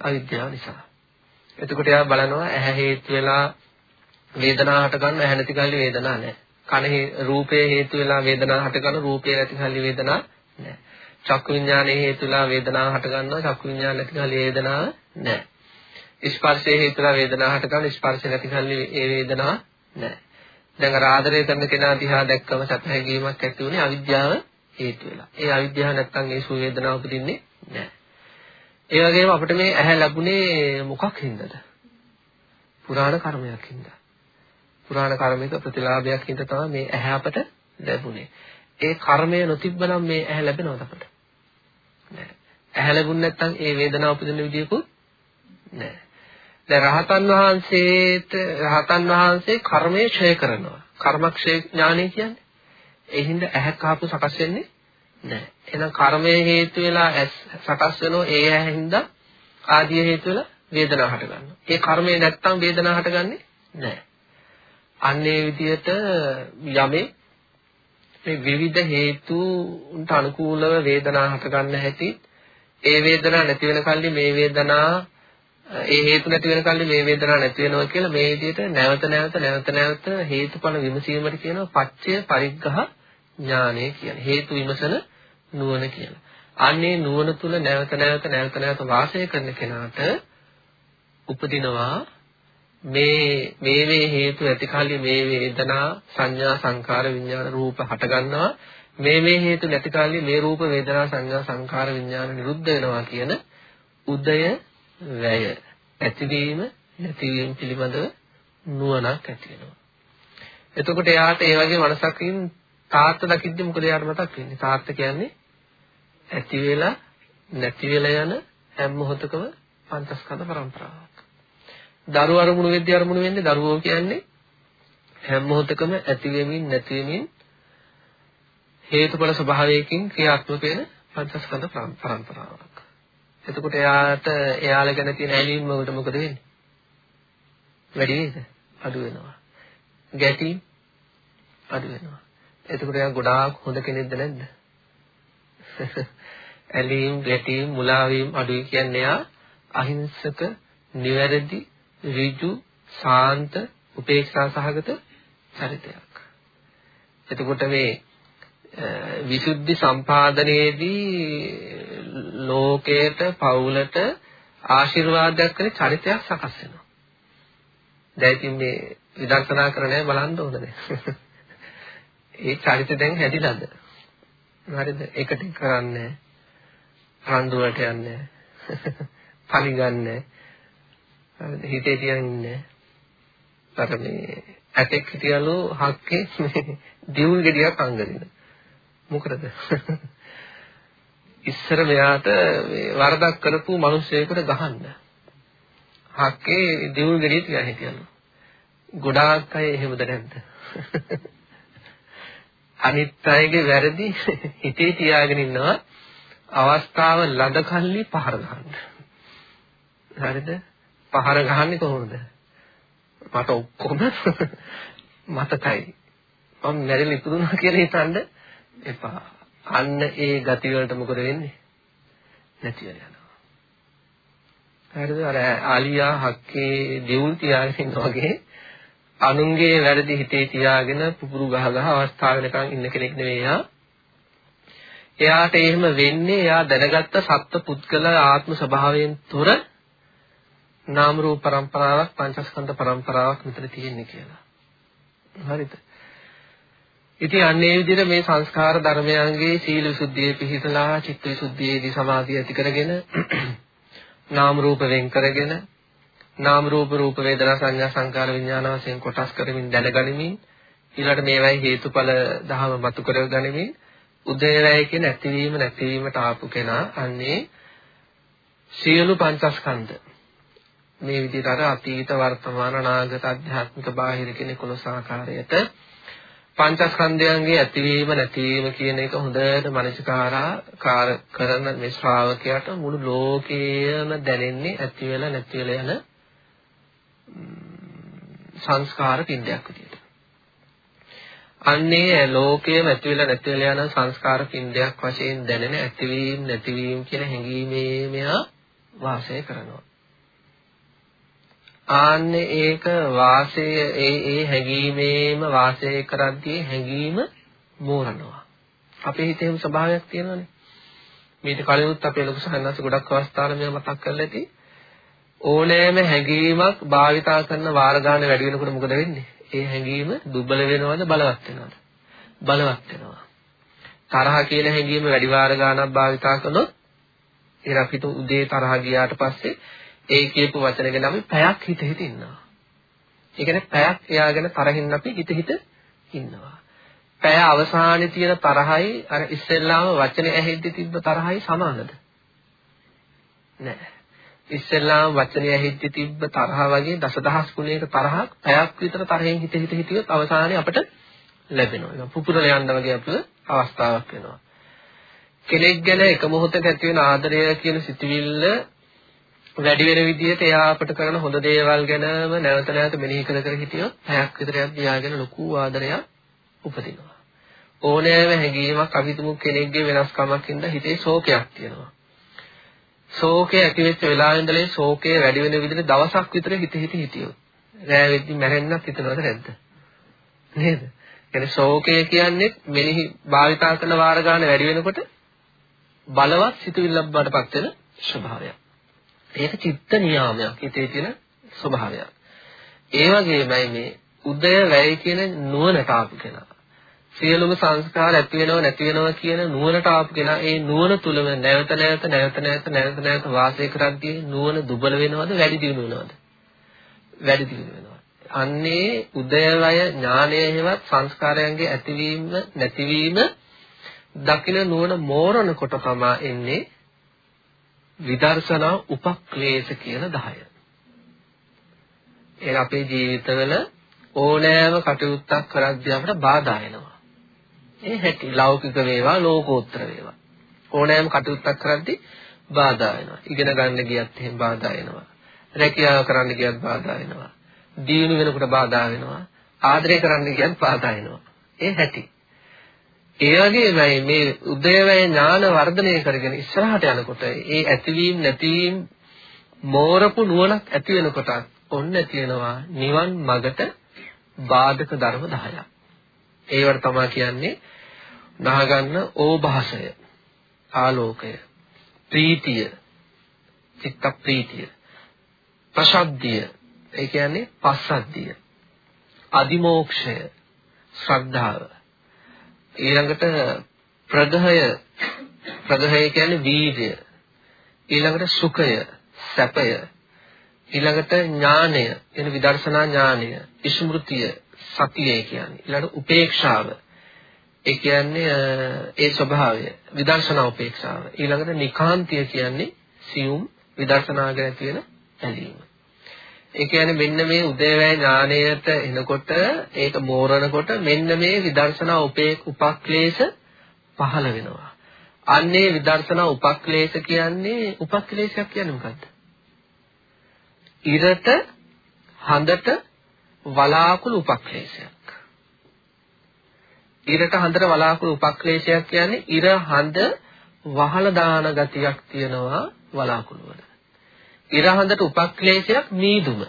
අවිද්‍යාව නිසා. එතකොට එයා බලනවා ඇහැ හේතු වෙලා වේදනාව හට ගන්න ඇහැ නැති කල්ලි වේදනාවක් නැහැ. කන රූපේ හේතු වෙලා වේදනාව හට ගන්න රූපේ නැති කල්ලි වේදනාවක් නැහැ. චක්කු විඥානයේ හේතු වෙලා වේදනාව හට ගන්නවා චක්කු විඥාන නැති කල්ලි වේදනාවක් නැහැ. ස්පර්ශයේ හේතු වෙලා වේදනාව හට ගන්න ස්පර්ශ නැති කල්ලි ඒ වේදනාවක් නැහැ. දැන් අර ආදරය කරන කෙනා දිහා දැක්කම සැප හැඟීමක් ඇති උනේ අවිද්‍යාව හේතු වෙලා. ඒ අවිද්‍යාව නැත්තම් ඒ සුව වේදනාව උපදින්නේ නැහැ. ඒ වගේම අපිට මේ ඇහැ ලැබුණේ මොකක් හින්දාද? පුරාණ කර්මයක් හින්දා. පුරාණ කර්මික ප්‍රතිලාභයක් හින්දා තමයි මේ ඇහැ අපට ලැබුණේ. ඒ කර්මය නොතිබ්බනම් මේ ඇහැ ලැබෙනවද අපට? නෑ. ඇහැ ලැබුණ නැත්නම් ඒ වේදනාව උපදින විදියකුත් නෑ. දැන් රහතන් වහන්සේට රහතන් වහන්සේ කර්මය ක්ෂය කරනවා. කර්මක්ෂය ඥානය කියන්නේ. ඒ හින්දා ඇහැ කාපු සකස් වෙන්නේ නෑ. එහෙනම් කර්මය හේතු වෙලා සකස් වෙනෝ ඒ ඇහැ හින්දා ආදී හේතු වෙලා වේදනාව හට ගන්නවා. ඒ කර්මය නැත්තම් වේදනාව හටගන්නේ නෑ. අන්නේ විදිහට යමේ මේ විවිධ හේතුන්ට අනුකූලව වේදනා හට ගන්න හැටි ඒ වේදනා නැති වෙන කල්ලි මේ වේදනා ඒ හේතු නැති වෙන කල්ලි මේ වේදනා නැති වෙනවා කියලා මේ විදිහට නැවත නැවත නැවත නැවත හේතුඵල විමසීමට කියනවා පච්චය පරිග්‍රහ ඥානය කියන්නේ හේතු විමසන නුවණ කියලා. අන්නේ නුවණ තුල නැවත නැවත නැවත නැවත වාසය කරන කෙනාට උපදිනවා මේ මේ මේ හේතු ඇති කල්ලි මේ වේදනා සංඥා සංකාර විඥාන රූප හට ගන්නවා මේ මේ හේතු නැති කල්ලි මේ රූප වේදනා සංඥා සංකාර විඥාන නිරුද්ධ වෙනවා කියන උදය වැය ඇතිවීම නැතිවීම පිළිබඳව නුවණක් ඇති වෙනවා. එතකොට එයාට ඒ වගේ මනසකින් තාත්ත දකිද්දි මොකද එයාට මතක් වෙන්නේ? තාත්ත කියන්නේ ඇති වෙලා නැති වෙලා යන හැම මොහොතකම පංචස්කන්ධ පරම්පරාව දරුව අරමුණු වෙද්දී අරමුණු වෙන්නේ දරුවෝ කියන්නේ හැම මොහොතකම ඇති වෙමින් නැති වෙමින් හේතුඵල ස්වභාවයකින් ක්‍රියාත්මක වෙන පංචස්කන්ධ පරම්පරාවක්. එතකොට එයාට එයාලා ගැන තියෙන ඇලීම් වලට මොකද වෙන්නේ? වැඩි වේද? අඩු වෙනවා. ගැටීම් අඩු වෙනවා. එතකොට එයා ගොඩාක් හොඳ කෙනෙක්ද නැද්ද? ඇලීම්, ගැටීම්, මුලා වීම අඩුයි කියන්නේ එයා අහිංසක, නිවැරදි, ඍජු ශාන්ත උපේක්ෂා සහගත චරිතයක්. එතකොට මේ විසුද්ධි සම්පාදනයේදී ලෝකයට පවුලට ආශිර්වාදයක් කරන චරිතයක් සකස් වෙනවා. දැන් ඉතින් මේ විදර්ශනා කරන්නේ බලන්න ඕනද? ඒ චරිත දැන් හැදිලාද? හරිද? එකට කරන්නේ රණ්ඩු වලට යන්නේ. පරිගන්නේ හිතේ තියන් ඉන්නේ. අර මේ ඇටෙක් හිටියලු හක්කේ දියුල් ගෙඩියක් අංගදින. මොකද? ඉස්සර මෙයාට මේ වරදක් කරපු මිනිස්සෙකුට ගහන්න. හක්කේ දියුල් ගෙඩිය තියන් හිටියලු. ගොඩාක් අය එහෙමද නැද්ද? අනිත් අයගේ වැරදි හිතේ තියාගෙන ඉන්නවා අවස්ථාව ලද කල්ලි පහර ගන්න. හරිද? පහර ගහන්නේ කොහොමද? මට ඔක්කොම මතකයි. මම මැරිලා ඉපදුනා කියලා හිතන්න එපා. අන්න ඒ ගති වලට මොකද වෙන්නේ? නැති වෙලා යනවා. හරිද? අර ආලියා හක්කේ දෙවුල් තියාගෙන වගේ අනුන්ගේ වැරදි හිතේ තියාගෙන පුපුරු ගහ ගහ අවස්ථාව වෙනකන් ඉන්න කෙනෙක් නෙවෙයි යා. එයාට එහෙම වෙන්නේ එයා දැනගත්ත සත්ත්ව පුද්ගල ආත්ම ස්වභාවයෙන් තොර නාම රූප પરම්පරාවක් පංචස්කන්ධ પરම්පරාවක් විතර තියෙන්නේ කියලා. හරිද? ඉතින් අන්නේ විදිහට මේ සංස්කාර ධර්මයන්ගේ සීල විසුද්ධියේ පිහිටලා චිත්ත විසුද්ධියේදී සමාධිය ඇති කරගෙන නාම රූප වෙන් කරගෙන නාම රූප රූප වේදනා සංඥා සංකාර විඥාන වශයෙන් කොටස් කරමින් දැනගනිමින් ඊළඟට මේවයි හේතුඵල දහම මතු කරගනිමින් උදේවැය කියන ඇතිවීම නැතිවීමට ආපු කෙනා අන්නේ සියලු පංචස්කන්ධ. මේ විදිහට අර අතීත වර්තමාන අනාගත අධ්‍යාත්මික බාහිර කියන 11 ආකාරයට පංචස්කන්ධයන්ගේ ඇතිවීම නැතිවීම කියන එක හොඳට මනසිකාරා කාර කරන මේ ශ්‍රාවකයාට මුළු ලෝකයේම දැනෙන්නේ ඇති වෙලා නැති වෙලා යන සංස්කාර පින්ඩයක් විදියට. අන්නේ ලෝකයේම ඇති වෙලා නැති වෙලා යන සංස්කාර පින්ඩයක් වශයෙන් දැනෙන ඇතිවීම නැතිවීම කියන හැඟීමේ මෙයා වාසය කරනවා. ආන්නේ ඒක වාසය ඒ ඒ හැඟීමේම වාසය කරද්දී හැඟීම මෝරනවා. අපේ හිතේම ස්වභාවයක් තියෙනවානේ. මේක කලිනුත් අපේ ලොකු සහනස ගොඩක් අවස්ථාවල මේ මතක් කරලා ඇති. ඕනෑම හැඟීමක් භාවිතා කරන වාර ගන්න වැඩි වෙනකොට මොකද වෙන්නේ? ඒ හැඟීම දුබල වෙනවද බලවත් වෙනවද? බලවත් වෙනවා. තරහ කියන හැඟීම වැඩි වාර ගන්නක් භාවිතා කළොත් ඒ අපිට උදේ තරහ ගියාට පස්සේ ඒ කියපු වචන ගැන අපි පැයක් හිත හිත ඉන්නවා. ඒ කියන්නේ පැයක් එයාගෙන තරහින් අපි හිත හිත ඉන්නවා. පැය අවසානයේ තියෙන තරහයි අර ඉස්සෙල්ලාම වචනේ ඇහෙද්දි තිබ්බ තරහයි සමානද? නෑ. ඉස්සෙල්ලාම වචනේ ඇහෙද්දි තිබ්බ තරහ වගේ දසදහස් ගුණයක තරහක් පැයක් විතර තරහෙන් හිත හිත හිටියොත් අවසානයේ අපිට ලැබෙනවා. ඒක පුපුරල යන්න වගේ අපිට අවස්ථාවක් වෙනවා. කෙනෙක් ගැන එක මොහොතක ඇති වෙන ආදරය කියන සිතුවිල්ල වැඩි වෙන විදිහට එයා අපට කරන හොඳ දේවල් ගැනම නැවත නැවත මෙනෙහි කර කර හිටියොත් පැයක් විතරක් දියාගෙන ලොකු ආදරයක් උපදිනවා. ඕනෑම හැඟීමක් අපි තුමු කෙනෙක්ගේ වෙනස්කමක් හින්දා හිතේ ශෝකයක් තියෙනවා. ශෝකය ඇති වෙච්ච වෙලාවෙ ඉඳලා ශෝකය වැඩි වෙන විදිහට දවසක් විතර හිත හිත හිටියොත් රෑ වෙද්දි මැරෙන්නත් හිතනවද නැද්ද? නේද? කියන්නේ ශෝකය කියන්නේ මෙනෙහි භාවිතා කරන වාර ගන්න වැඩි වෙනකොට බලවත් සිතුවිල්ලක් බඩපත් වෙන ස්වභාවයක්. ඒක චිත්ත නියාමයක්. හිතේ තියෙන ස්වභාවයක්. ඒ වගේමයි මේ උදය වැය කියන නුවණට ආපු කෙනා. සියලුම සංස්කාර ඇති වෙනව නැති වෙනව කියන නුවණට ආපු කෙනා ඒ නුවණ තුලම නැවත නැවත නැවත නැවත නැවත නැවත වාසය කරද්දී නුවණ දුබල වෙනවද වැඩි දියුණු වෙනවද? වැඩි දියුණු වෙනවා. අන්නේ උදයවය ඥානය හේවත් සංස්කාරයන්ගේ ඇතිවීම නැතිවීම දකින නුවණ මෝරණකොට තමයි එන්නේ විදර්ශනා උපක්ලේශ කියන 10. ඒක අපේ ජීවිතවල ඕනෑම කටයුත්තක් කරද්දී අපට බාධා එනවා. ඒ හැටි ලෞකික වේවා ලෝකෝත්තර වේවා. ඕනෑම කටයුත්තක් කරද්දී බාධා එනවා. ඉගෙන ගන්න ගියත් එහෙම බාධා එනවා. රැකියාව කරන්න ගියත් බාධා එනවා. දියුණු වෙනකොට බාධා වෙනවා. ආදරය කරන්න ගියත් බාධා එනවා. ඒ හැටි. ඒ වගේමයි මේ උදේවැය ඥාන වර්ධනය කරගෙන ඉස්සරහට යනකොට ඒ ඇතිවීම නැතිවීම මෝරපු නුවණක් ඇති වෙනකොට ඔන්න තියෙනවා නිවන් මගට බාධක ධර්ම 10ක්. ඒවට තමයි කියන්නේ නහගන්න ඕභාසය, ආලෝකය, ප්‍රීතිය, චිත්ත ප්‍රීතිය, ප්‍රසද්ධිය, ඒ කියන්නේ පස්සද්ධිය, අදිමෝක්ෂය, ශ්‍රද්ධාව ඊළඟට ප්‍රගහය. ප්‍රගහය කියන්නේ වීර්ය. ඊළඟට සුඛය සැපය. ඊළඟට ඥානය එන විදර්ශනා ඥානය ස්මෘතිය සතිය කියන්නේ. ඊළඟට උපේක්ෂාව. ඒ කියන්නේ ඒ ස්වභාවය විදර්ශනා උපේක්ෂාව. ඊළඟට නිකාන්තිය කියන්නේ සියුම් විදර්ශනා ගැන තියෙන ඇලීම ඒ කියන්නේ මෙන්න මේ උදේවැය ඥාණයට එනකොට ඒක මෝරනකොට මෙන්න මේ විදර්ශනා උපේ උපක්ලේශ පහළ වෙනවා. අන්නේ විදර්ශනා උපක්ලේශ කියන්නේ උපක්ලේශයක් කියන්නේ මොකද්ද? ඉරට හඳට වලාකුළු උපක්ලේශයක්. ඉරට හඳට වලාකුළු උපක්ලේශයක් කියන්නේ ඉර හඳ වහලා දාන ගතියක් තියෙනවා වලාකුළු වල. ඉරහඳට උපක්ලේශයක් මීදුම.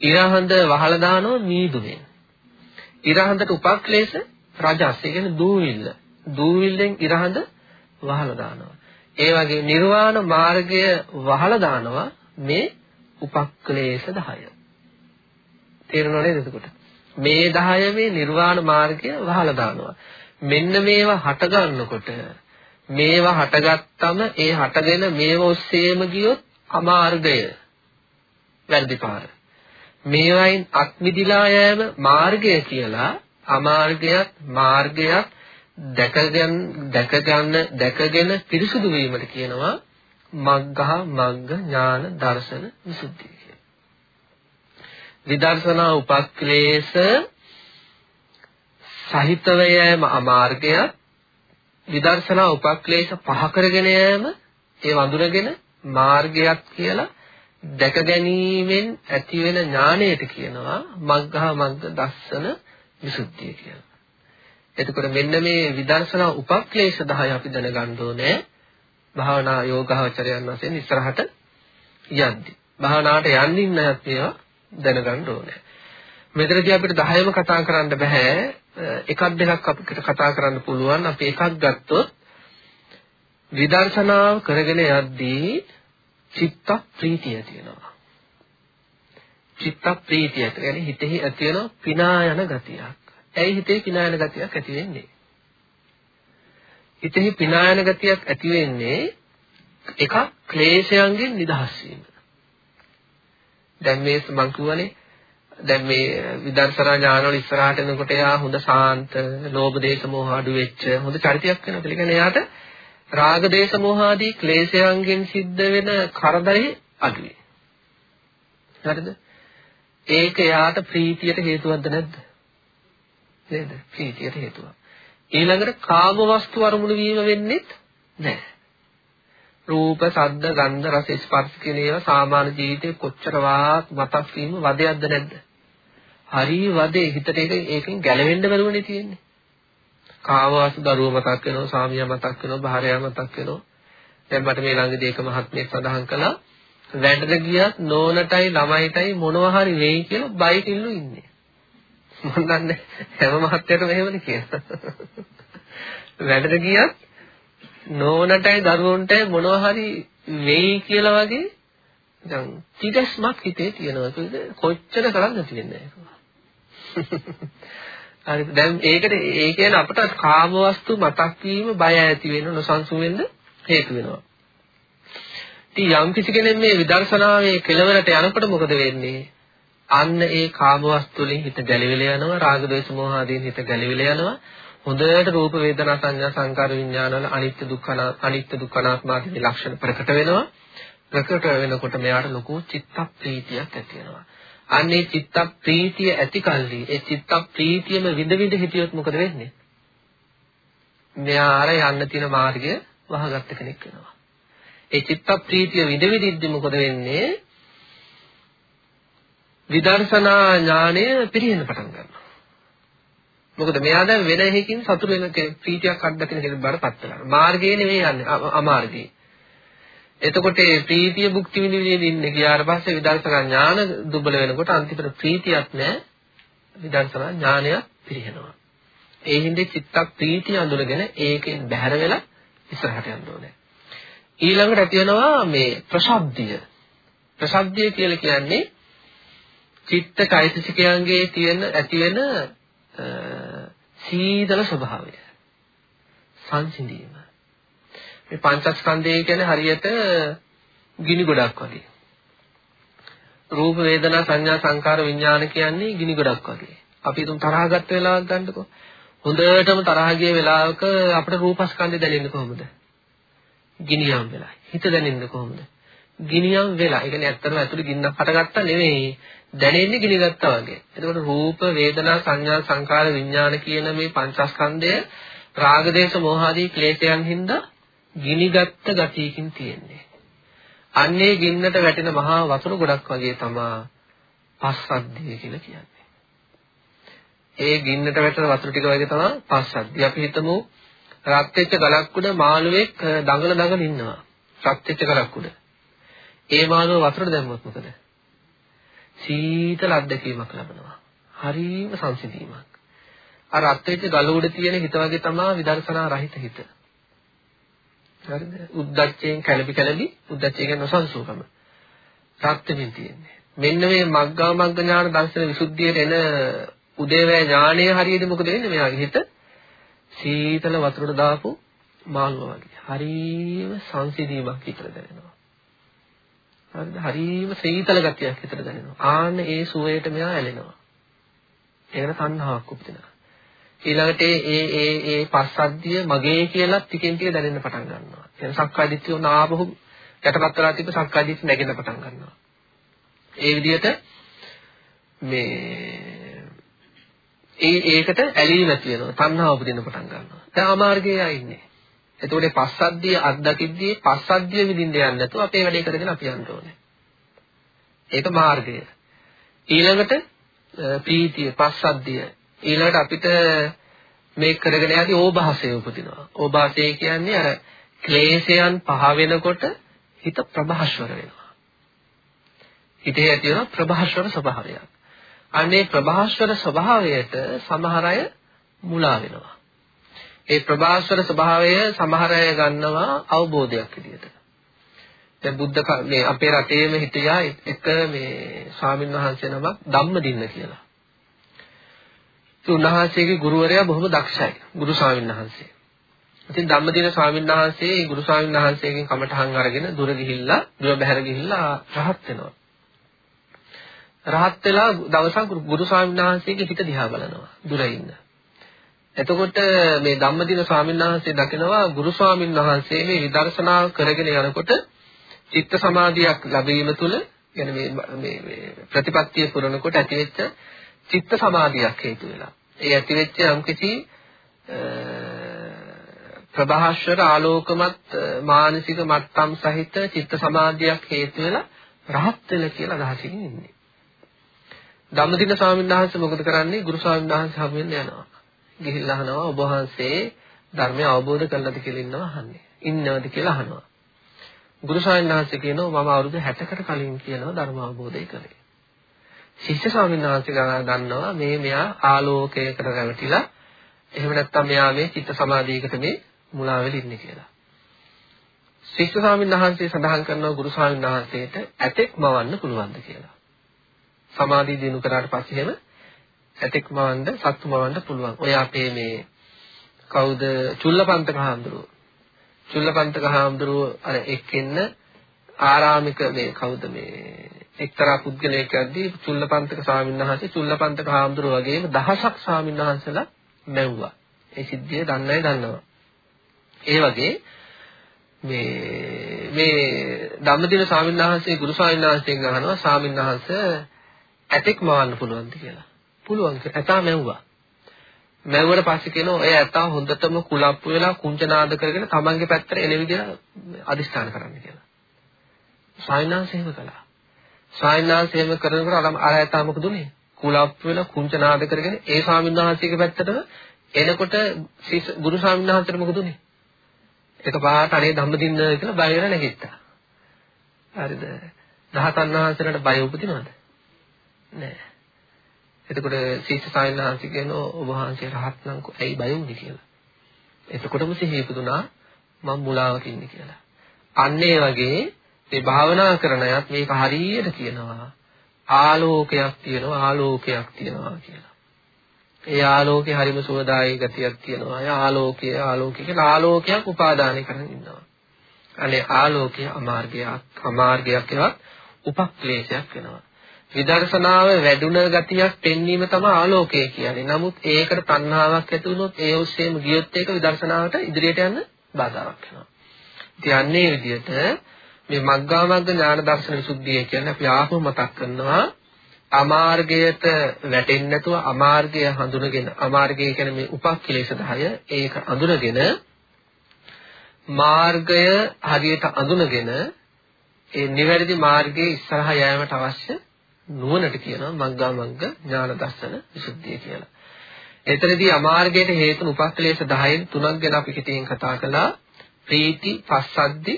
ඉරහඳ වහලා දානවා මීදුමෙන්. ඉරහඳට උපක්ලේශ රජස් ඒ කියන්නේ දූවිල්ල. දූවිල්ලෙන් ඉරහඳ වහලා දානවා. ඒ වගේ නිර්වාණ මාර්ගය වහලා දානවා මේ උපක්ලේශ 10. තේරෙනව නේද එතකොට? මේ 10 මේ නිර්වාණ මාර්ගය වහලා දානවා. මෙන්න මේවා හට ගන්නකොට මේවා හටගත්තම ඒ හටගෙන මේව ඔස්සේම ගියොත් අමාර්ගය වැරදි පාර. මේවයින් අත්මිදිලා යෑම මාර්ගය කියලා අමාර්ගයක් මාර්ගයක් දැකගෙන දැකගන්න දැකගෙන පිරිසුදු වීමට කියනවා මග්ගහ මග්ග ඥාන දර්ශන විසුද්ධිය කියලා. විදර්ශනා උපක්ලේශ සහිතව යෑම අමාර්ගයක් විදර්ශනා උපක්ලේශ පහ කරගෙන යෑම ඒ වඳුරගෙන මාර්ගයක් කියලා දැක ගැනීමෙන් ඇතිවෙන ඥාණයට කියනවා මග්ගහ මග්ග දස්සන විසුද්ධිය කියලා. එතකොට මෙන්න මේ විදර්ශනා උපක්ලේශ 10 අපි දැනගන්න ඕනේ. භාවනා යෝගාචරයන් වශයෙන් ඉස්සරහට යද්දි. භාවනාවට යන්නින් නැත් මේවා දැනගන්න ඕනේ. මෙතනදී අපිට 10ම කතා කරන්න බෑ. එකක් දෙකක් අපිට කතා කරන්න පුළුවන්. අපි එකක් ගත්තොත් විදර්ශනාව කරගෙන යද්දී චිත්ත ප්‍රීතිය තියෙනවා. චිත්ත ප්‍රීතිය කියන්නේ හිතෙහි ඇති වෙන පිනා යන ගතියක්. ඇයි හිතේ පිනා යන ගතියක් ඇති වෙන්නේ? හිතෙහි පිනා යන ගතියක් ඇති වෙන්නේ එකක් ක්ලේශයන්ගෙන් නිදහස් වීම. දැන් මේ මං කියවනේ දැන් මේ විදර්ශනා ඥානවල ඉස්සරහට එනකොට එයා හොඳ සාන්ත, ලෝභ දේශ මොහ අඩු වෙච්ච හොඳ චරිතයක් වෙනවා. ඒ කියන්නේ එයාට රාග දේශ මොහ ආදී ක්ලේශයන්ගෙන් සිද්ධ වෙන කරදරේ අඩුයි. හරිද? ඒක එයාට ප්‍රීතියට හේතුවක්ද නැද්ද? නේද? ප්‍රීතියට හේතුවක්. ඊළඟට කාම වස්තු අරමුණු වීම වෙන්නේ නැහැ. රූප, ශබ්ද, ගන්ධ, රස, ස්පර්ශ කියන ඒවා සාමාන්‍ය ජීවිතේ කොච්චර වාත් මතක් වීම වදයක්ද නැද්ද? හරි වදේ හිතට ඒක ඒකෙන් ගැලවෙන්න බැරුවනේ තියෙන්නේ. කාමවාසු දරුව මතක් වෙනවා, සාමියා මතක් වෙනවා, භාර්යාව මතක් වෙනවා. දැන් මට මේ ළඟදී එක මහත්මියක් සඳහන් කළා වැඩට ගියත් නෝනටයි ළමයිටයි මොනවා හරි වෙයි කියලා බයිකින්ලු ඉන්නේ. මම දන්නේ හැම මහත්යටම එහෙමනේ කියලා. වැඩට ගියත් නෝනටයි දරුවන්ටයි මොනවා හරි වෙයි කියලා වගේ දැන් තිගස්මක් හිතේ තියෙනවා කොච්චර කරන්න තියෙන්නේ හරි දැන් ඒකට ඒ කියන්නේ අපට කාමවස්තු මතක් වීම බය ඇති වෙන නොසන්සුන් වෙන්න හේතු වෙනවා. ඉතින් යම් කිසි කෙනෙක් මේ විදර්ශනාවේ කෙලවරට යනකොට මොකද වෙන්නේ? අන්න ඒ කාමවස්තු වලින් හිත ගැලවිලා යනවා, රාග ద్వේෂ මෝහ ආදීන් හිත ගැලවිලා යනවා. හොඳට රූප වේදනා සංඥා සංකාර විඥාන වල අනිත්‍ය දුක්ඛ අනිත්‍ය දුක්ඛ අනාත්ම ආදී ලක්ෂණ ප්‍රකට වෙනවා. ප්‍රකට වෙනකොට මෙයාට ලොකු චිත්ත ප්‍රීතියක් ඇති වෙනවා. අන්නේ චිත්ත ප්‍රීතිය ඇති කල්ලි ඒ චිත්ත ප්‍රීතියම විඳ විඳ හිටියොත් මොකද වෙන්නේ? මෙයා අර යන්න තියෙන මාර්ගය වහගත්ත කෙනෙක් වෙනවා. ඒ චිත්ත ප්‍රීතිය විඳ විඳිද්දි මොකද වෙන්නේ? විදර්ශනා ඥානය පිරිහෙන්න පටන් ගන්නවා. මොකද මෙයා දැන් වෙන එකකින් සතුට වෙන ප්‍රීතියක් අත්දකින්න කෙනෙක් බාරපත් වෙනවා. මාර්ගයේ නෙවෙයි යන්නේ අමාර්ගයේ. එතකොට මේ ප්‍රීතිය භුක්ති විඳින්න ඉන්නේ ගියාට පස්සේ විදර්ශනා ඥාන දුබල වෙනකොට අන්තිමට ප්‍රීතියක් නැහැ. විදර්ශනා ඥානය පිරිහෙනවා. ඒ හින්දේ චිත්තක් ප්‍රීතිය අඳුනගෙන ඒකෙන් බැහැර වෙලා ඉස්සරහට යන්න ඕනේ. ඊළඟට ඇති වෙනවා මේ ප්‍රසබ්දිය. ප්‍රසබ්දිය කියලා කියන්නේ චිත්ත චෛතසිකයන්ගේ තියෙන ඇති වෙන සීතල ස්වභාවය. සංසිඳීම. මේ පංචස්කන්ධය කියන්නේ හරියට ගිනි ගොඩක් වගේ. රූප වේදනා සංඥා සංකාර විඥාන කියන්නේ ගිනි ගොඩක් වගේ. අපි තුන් තරහ ගත්ත වෙලාවක් ගන්නකො. හොඳටම තරහ ගිය වෙලාවක අපිට රූපස්කන්ධය දැනෙන්නේ කොහොමද? ගිනියම් වෙලා. හිත දැනෙන්නේ කොහොමද? ගිනියම් වෙලා. ඒ කියන්නේ ඇත්තටම ඇතුලේ ගින්නක් හටගත්තා නෙවෙයි. දැනෙන්නේ ගිනිගත්තා වගේ. එතකොට රූප, වේදනා, සංඥා, සංකාර, විඥාන කියන මේ පංචස්කන්ධය රාග, දේශ, මෝහ ආදී ක්ලේශයන් හින්දා ගිනිගත්ත ගතියකින් තියෙන්නේ. අන්නේ ගින්නට වැටෙන මහා වතුර ගොඩක් වගේ තමයි පස්සද්ධිය කියලා කියන්නේ. ඒ ගින්නට වැටෙන වතුර ටික වගේ තමයි පස්සද්ධිය. අපි හිතමු රත් වෙච්ච ගලක් උඩ මාළුවෙක් දඟල දඟල ඉන්නවා. රත් වෙච්ච ගලක් උඩ. ඒ මාළුව වතුරට දැම්මොත් මොකද? සීතල අත්දැකීමක් ලබනවා. හරිම සංසිඳීමක්. අර රත් වෙච්ච ගල උඩ තියෙන හිත වගේ තමයි විදර්ශනා රහිත හිත. හරිද? උද්දච්චයෙන් කැළඹි කැළඹි උද්දච්චය කියන්නේ නොසන්සුකම. රත් වෙමින් තියෙන්නේ. මෙන්න මේ මග්ගා මග්ග ඥාන දර්ශන විසුද්ධියට එන උදේවැය ඥානයේ හරියදී මොකද වෙන්නේ? මෙයාගේ හිත සීතල වතුරට දාපු මාළුවා වගේ. හරිම සංසිඳීමක් හිතට දැනෙනවා. හරිද? හරිම සීතල ගතියක් හිතට දැනෙනවා. ආන්න ඒ සුවයට මෙයා ඇලෙනවා. ඒකට තණ්හාවක් උපදිනවා. ඊළඟට ඒ ඒ ඒ ඒ පස්සද්ධිය මගේ කියලා ටිකෙන් ටික දැනෙන්න පටන් ගන්නවා. එහෙනම් සක්කාය දිට්ඨිය උන ආපහු යටපත් කරලා තිබ්බ සක්කාය දිට්ඨිය නැගෙන්න පටන් ගන්නවා. ඒ විදිහට මේ ඒ ඒකට ඇලීම ඇති වෙනවා. තණ්හාව උපදින්න පටන් ගන්නවා. දැන් අමාර්ගයේ ආ එතකොට පස්සද්ධිය අත්දකිද්දී පස්සද්ධිය විඳින්න යන්නේ නැතුව අපේ වැඩේ කරගෙන අපි යන්න ඕනේ. ඒක මාර්ගය. ඊළඟට ප්‍රීතිය පස්සද්ධිය ඊළඟට අපිට මේ කරගෙන යද්දී ඕභාසය උපදිනවා. ඕභාසය කියන්නේ අර ක්ලේශයන් පහ වෙනකොට හිත ප්‍රභාස්වර වෙනවා. හිතේ ඇති වෙන ප්‍රභාස්වර ස්වභාවයක්. අනේ ප්‍රභාස්වර ස්වභාවයට සමහර අය මුලා වෙනවා. ඒ ප්‍රභාස්වර ස්වභාවය සමහර අය ගන්නවා අවබෝධයක් විදිහට. දැන් බුද්ධ මේ අපේ රටේම හිටියා එක මේ ස්වාමීන් වහන්සේ නමක් ධම්මදින්න කියලා. උන්වහන්සේගේ ගුරුවරයා බොහොම දක්ෂයි. ගුරු ස්වාමීන් වහන්සේ. ඉතින් ධම්මදින ස්වාමීන් වහන්සේ ගුරු ස්වාමීන් වහන්සේගෙන් කමඨහන් අරගෙන දුර ගිහිල්ලා දුර බැහැර ගිහිල්ලා රහත් වෙනවා. රහත් වෙලා දවසක් ගුරු ස්වාමීන් වහන්සේගේ හිත දිහා බලනවා දුර ඉන්න. එතකොට මේ ධම්මදින ස්වාමීන් වහන්සේ දකිනවා ගුරු ස්වාමීන් වහන්සේ මේ විදර්ශනා කරගෙන යනකොට චිත්ත සමාධියක් ලැබීම තුළ يعني මේ මේ ප්‍රතිපත්තිය පුරනකොට ඇතිවෙච්ච චිත්ත සමාධියක් හේතු වෙලා. ඒ ඇතිවෙච්ච යම්කිසි ප්‍රභාස්වර ආලෝකමත් මානසික මට්ටම් සහිත චිත්ත සමාධියක් හේතු වෙලා රහත් වෙලා කියලා අදහසින් ඉන්නේ. ධම්මදින ස්වාමීන් වහන්සේ මොකද කරන්නේ? ගුරු ස්වාමීන් වහන්සේ හමු වෙන්න යනවා. ගිහිල්ලා අහනවා ඔබ වහන්සේ ධර්මය අවබෝධ කරලාද කියලා ඉන්නවා අහන්නේ. ඉන්නවද කියලා අහනවා. ගුරු ස්වාමීන් වහන්සේ කියනවා මම අවුරුදු 60කට කලින් කියනවා ධර්ම අවබෝධය කළේ. ශිෂ්‍ය ස්වාමීන් වහන්සේ දන්නවා මේ මෙයා ආලෝකයකට රැවටිලා එහෙම නැත්නම් මෙයා මේ චිත්ත සමාධියකට මේ මුලා වෙලා ඉන්නේ කියලා. ශිෂ්‍ය ස්වාමීන් වහන්සේ සඳහන් කරනවා ගුරු ස්වාමීන් වහන්සේට ඇතෙක් මවන්න පුළුවන්ද කියලා. සමාධිය දිනු කරාට පස්සේ එහෙම ඇතෙක් මවන්න සත්තු මවන්න පුළුවන්. ඔය අපේ මේ කවුද චුල්ලපන්තක හාමුදුරුවෝ. චුල්ලපන්තක හාමුදුරුවෝ අර එක්කෙන්න ආරාමික මේ කවුද මේ එක්තරා පුද්ගලයෙක් යද්දී චුල්ලපන්තක ස්වාමීන් වහන්සේ චුල්ලපන්තක හාමුදුරුවෝ වගේම දහසක් ස්වාමීන් වහන්සේලා මැව්වා. ඒ සිද්ධිය දන්නයි දන්නවා. ඒ වගේ මේ මේ ධම්මදින ස්වාමීන් වහන්සේ ගුරු ස්වාමීන් වහන්සේගෙන් අහනවා ස්වාමීන් වහන්සේ ඇතෙක් මවන්න පුළුවන්ද කියලා. පුළුවන් කියලා. ඇතා මැව්වා. මැව්වට පස්සේ කියනවා ඔය ඇතා හොඳටම කුලප්පු වෙලා කුංචනාද කරගෙන තමන්ගේ පැත්තට එන විදිහ අදිස්ථාන කරන්න කියලා. ස්වාමීන් වහන්සේ එහෙම කළා. සායනාසයම කරනකොට අර ඇතා මොකද උනේ? කුලප්ප වෙලා කුංචනාද කරගෙන ඒ ස්වාමීන් වහන්සේගේ පැත්තටම එනකොට ගුරු ස්වාමීන් වහන්සේට මොකද උනේ? එක පාට අනේ ධම්මදින්න කියලා බය වෙලා නැගිට්ටා. හරිද? රහතන් වහන්සේලාට බය උපදිනවද? නෑ. එතකොට ශිෂ්‍ය ස්වාමීන් වහන්සේ කියනවා ඔබ වහන්සේ රහත් නම් ඇයි බය වුනේ කියලා. එතකොටම සිහිය ඉපදුනා මම මුලාවක ඉන්නේ කියලා. අන්න ඒ වගේ මේ භාවනා කරන අයත් මේක හරියට කියනවා ආලෝකයක් තියෙනවා ආලෝකයක් තියෙනවා කියලා. ඒ ආලෝකේ හරිම සුවදායී ගතියක් තියෙනවා. ඒ ආලෝකය ආලෝකය කියලා ආලෝකයක් උපාදානය කරගෙන ඉන්නවා. අනේ ආලෝකය අමාර්ගයක් අමාර්ගයක් ඒවත් උපක්ලේශයක් වෙනවා. විදර්ශනාව වැඩුණ ගතියක් පෙන්වීම තමයි ආලෝකය කියන්නේ. නමුත් ඒකට තණ්හාවක් ඇති වුණොත් ඒ ඔස්සේම ගියොත් ඒක විදර්ශනාවට ඉදිරියට යන්න බාධාවක් වෙනවා. ඉතින් අන්නේ විදිහට මේ මග්ගා මග්ග ඥාන දර්ශන විසුද්ධිය කියන්නේ අපි ආපහු මතක් කරනවා අමාර්ගයට වැටෙන්නේ නැතුව අමාර්ගය හඳුනගෙන අමාර්ගය කියන්නේ මේ උපක්ඛිලේශ 10 ඒක අඳුනගෙන මාර්ගය හරියට අඳුනගෙන ඒ නිවැරදි මාර්ගයේ ඉස්සරහා යෑමට අවශ්‍ය නුවණට කියනවා මග්ගා මග්ග ඥාන දර්ශන විසුද්ධිය කියලා. එතනදී අමාර්ගයට හේතු උපක්ඛිලේශ 10න් තුනක් ගැන අපි කිටියෙන් කතා කළා. ප්‍රීති, පස්සද්ධි,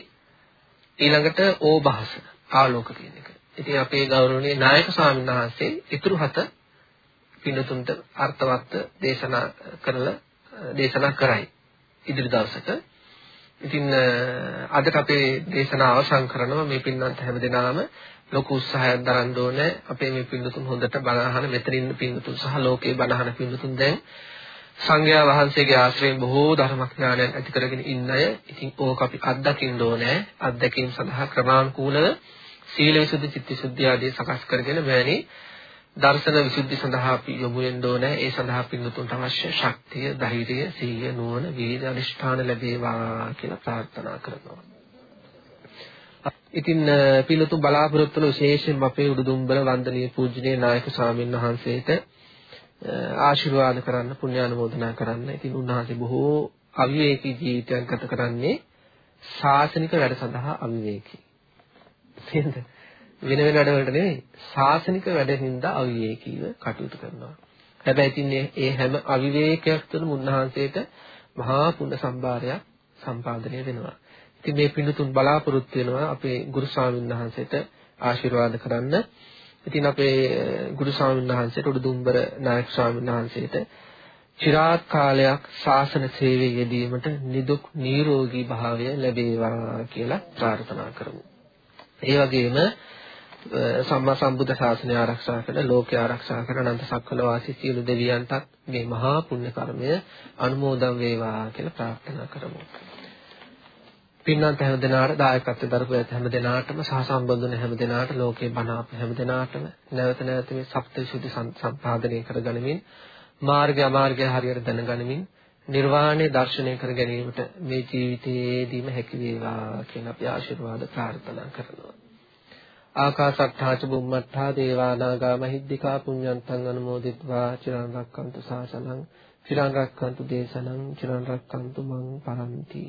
ඊළඟට ඕභාස ආලෝක කියන එක. ඉතින් අපේ ගෞරවනීය නායක ස්වාමීන් වහන්සේ ඉතුරු හත පින්නතුන්ට අර්ථවත් දේශනා කරලා දේශනා කරයි ඉදිරි දවසක. ඉතින් අදට අපේ දේශනාව අවසන් කරනවා මේ පින්නන්ත හැමදෙනාම ලොකු උත්සාහයක් දරන්න ඕනේ අපේ මේ පින්නතුන් හොඳට බණ අහන මෙතන ඉන්න පින්නතුන් සහ ලෝකේ බණ අහන පින්නතුන් දැන් සංඝයා වහන්සේගේ ආශ්‍රයෙන් බොහෝ ධර්මඥානයන් ඇති කරගෙන ඉන්න අය. ඉතින් ඕක අපි අත්දකින්න ඕනේ. අත්දැකීම් සඳහා ක්‍රමානුකූලව සීල විසුද්ධි චිත්ත විසුද්ධි ආදී සකස් කරගෙන මෙවැනි දර්ශන විසුද්ධි සඳහා අපි යොමු වෙන්න ඕනේ. ඒ සඳහා පින්තුන්ට අවශ්‍ය ශක්තිය ධෛර්යය සීය නුවණ වීර්ය අනිෂ්ඨාන ලැබේවා කියලා ප්‍රාර්ථනා කරනවා. ඉතින් පින්තුන් බලාපොරොත්තු වන විශේෂයෙන්ම අපේ උඩුදුම්බර වන්දනීය පූජනීය නායක ස්වාමීන් වහන්සේට ආශිර්වාද කරන්න පුණ්‍යානුමෝදනා කරන්න. ඉතින් උන්වහන්සේ බොහෝ අවිවේකී ජීවිතයක් ගත කරන්නේ ශාසනික වැඩ සඳහා අවිවේකී. තේරෙනද? වෙන වෙන වැඩ වලට නෙවෙයි ශාසනික වැඩින්ද අවිවේකීව කටයුතු කරනවා. හැබැයි ඉතින් ඒ හැම අවිවේකයක් තුළම උන්වහන්සේට මහා පුණ්‍ය සම්භාරයක් සම්පාදනය වෙනවා. ඉතින් මේ පින්තුන් බලාපොරොත්තු වෙනවා අපේ ගුරු ස්වාමීන් වහන්සේට ආශිර්වාද කරන්න. ඉතින් අපේ ගුරු ස්වාමීන් වහන්සේට උඩුදුම්බර නායක ස්වාමීන් වහන්සේට চিරාත් කාලයක් ශාසන සේවයේ යෙදීමට නිදුක් නිරෝගී භාවය ලැබේවා කියලා ප්‍රාර්ථනා කරමු. ඒ වගේම සම්මා සම්බුද්ධ ශාසනය ආරක්ෂා කරන ලෝකය ආරක්ෂා කරන අනන්ත සක්වල වාසී සියලු දෙවියන්ටත් මේ මහා පුණ්‍ය කර්මය අනුමෝදන් වේවා කියලා ප්‍රාර්ථනා කරමු. පින්වත් හැම දිනාට දායකත්ව දරපු හැම දිනාටම සහ සම්බන්ධන හැම දිනාට ලෝකේ බණ අප හැම දිනාටම නැවත නැවත මේ සප්තවිසුද්ධි සම්පාදනය කරගනිමින් මාර්ගය අමාර්ගය හරියට දැනගනිමින් නිර්වාණය දර්ශනය කර ගැනීමට මේ ජීවිතයේදීම හැකි වේවා කියන අපි ආශිර්වාද ප්‍රාර්ථනා කරනවා. ආකාසට්ඨාච බුම්මට්ඨා දේවා නාග මහිද්దికා පුඤ්ඤන්තං අනුමෝදිත්වා චිරන් රැක්කන්තු සාසනං චිරන් රැක්කන්තු දේශනං චිරන් රැක්කන්තු මං පරන්ති.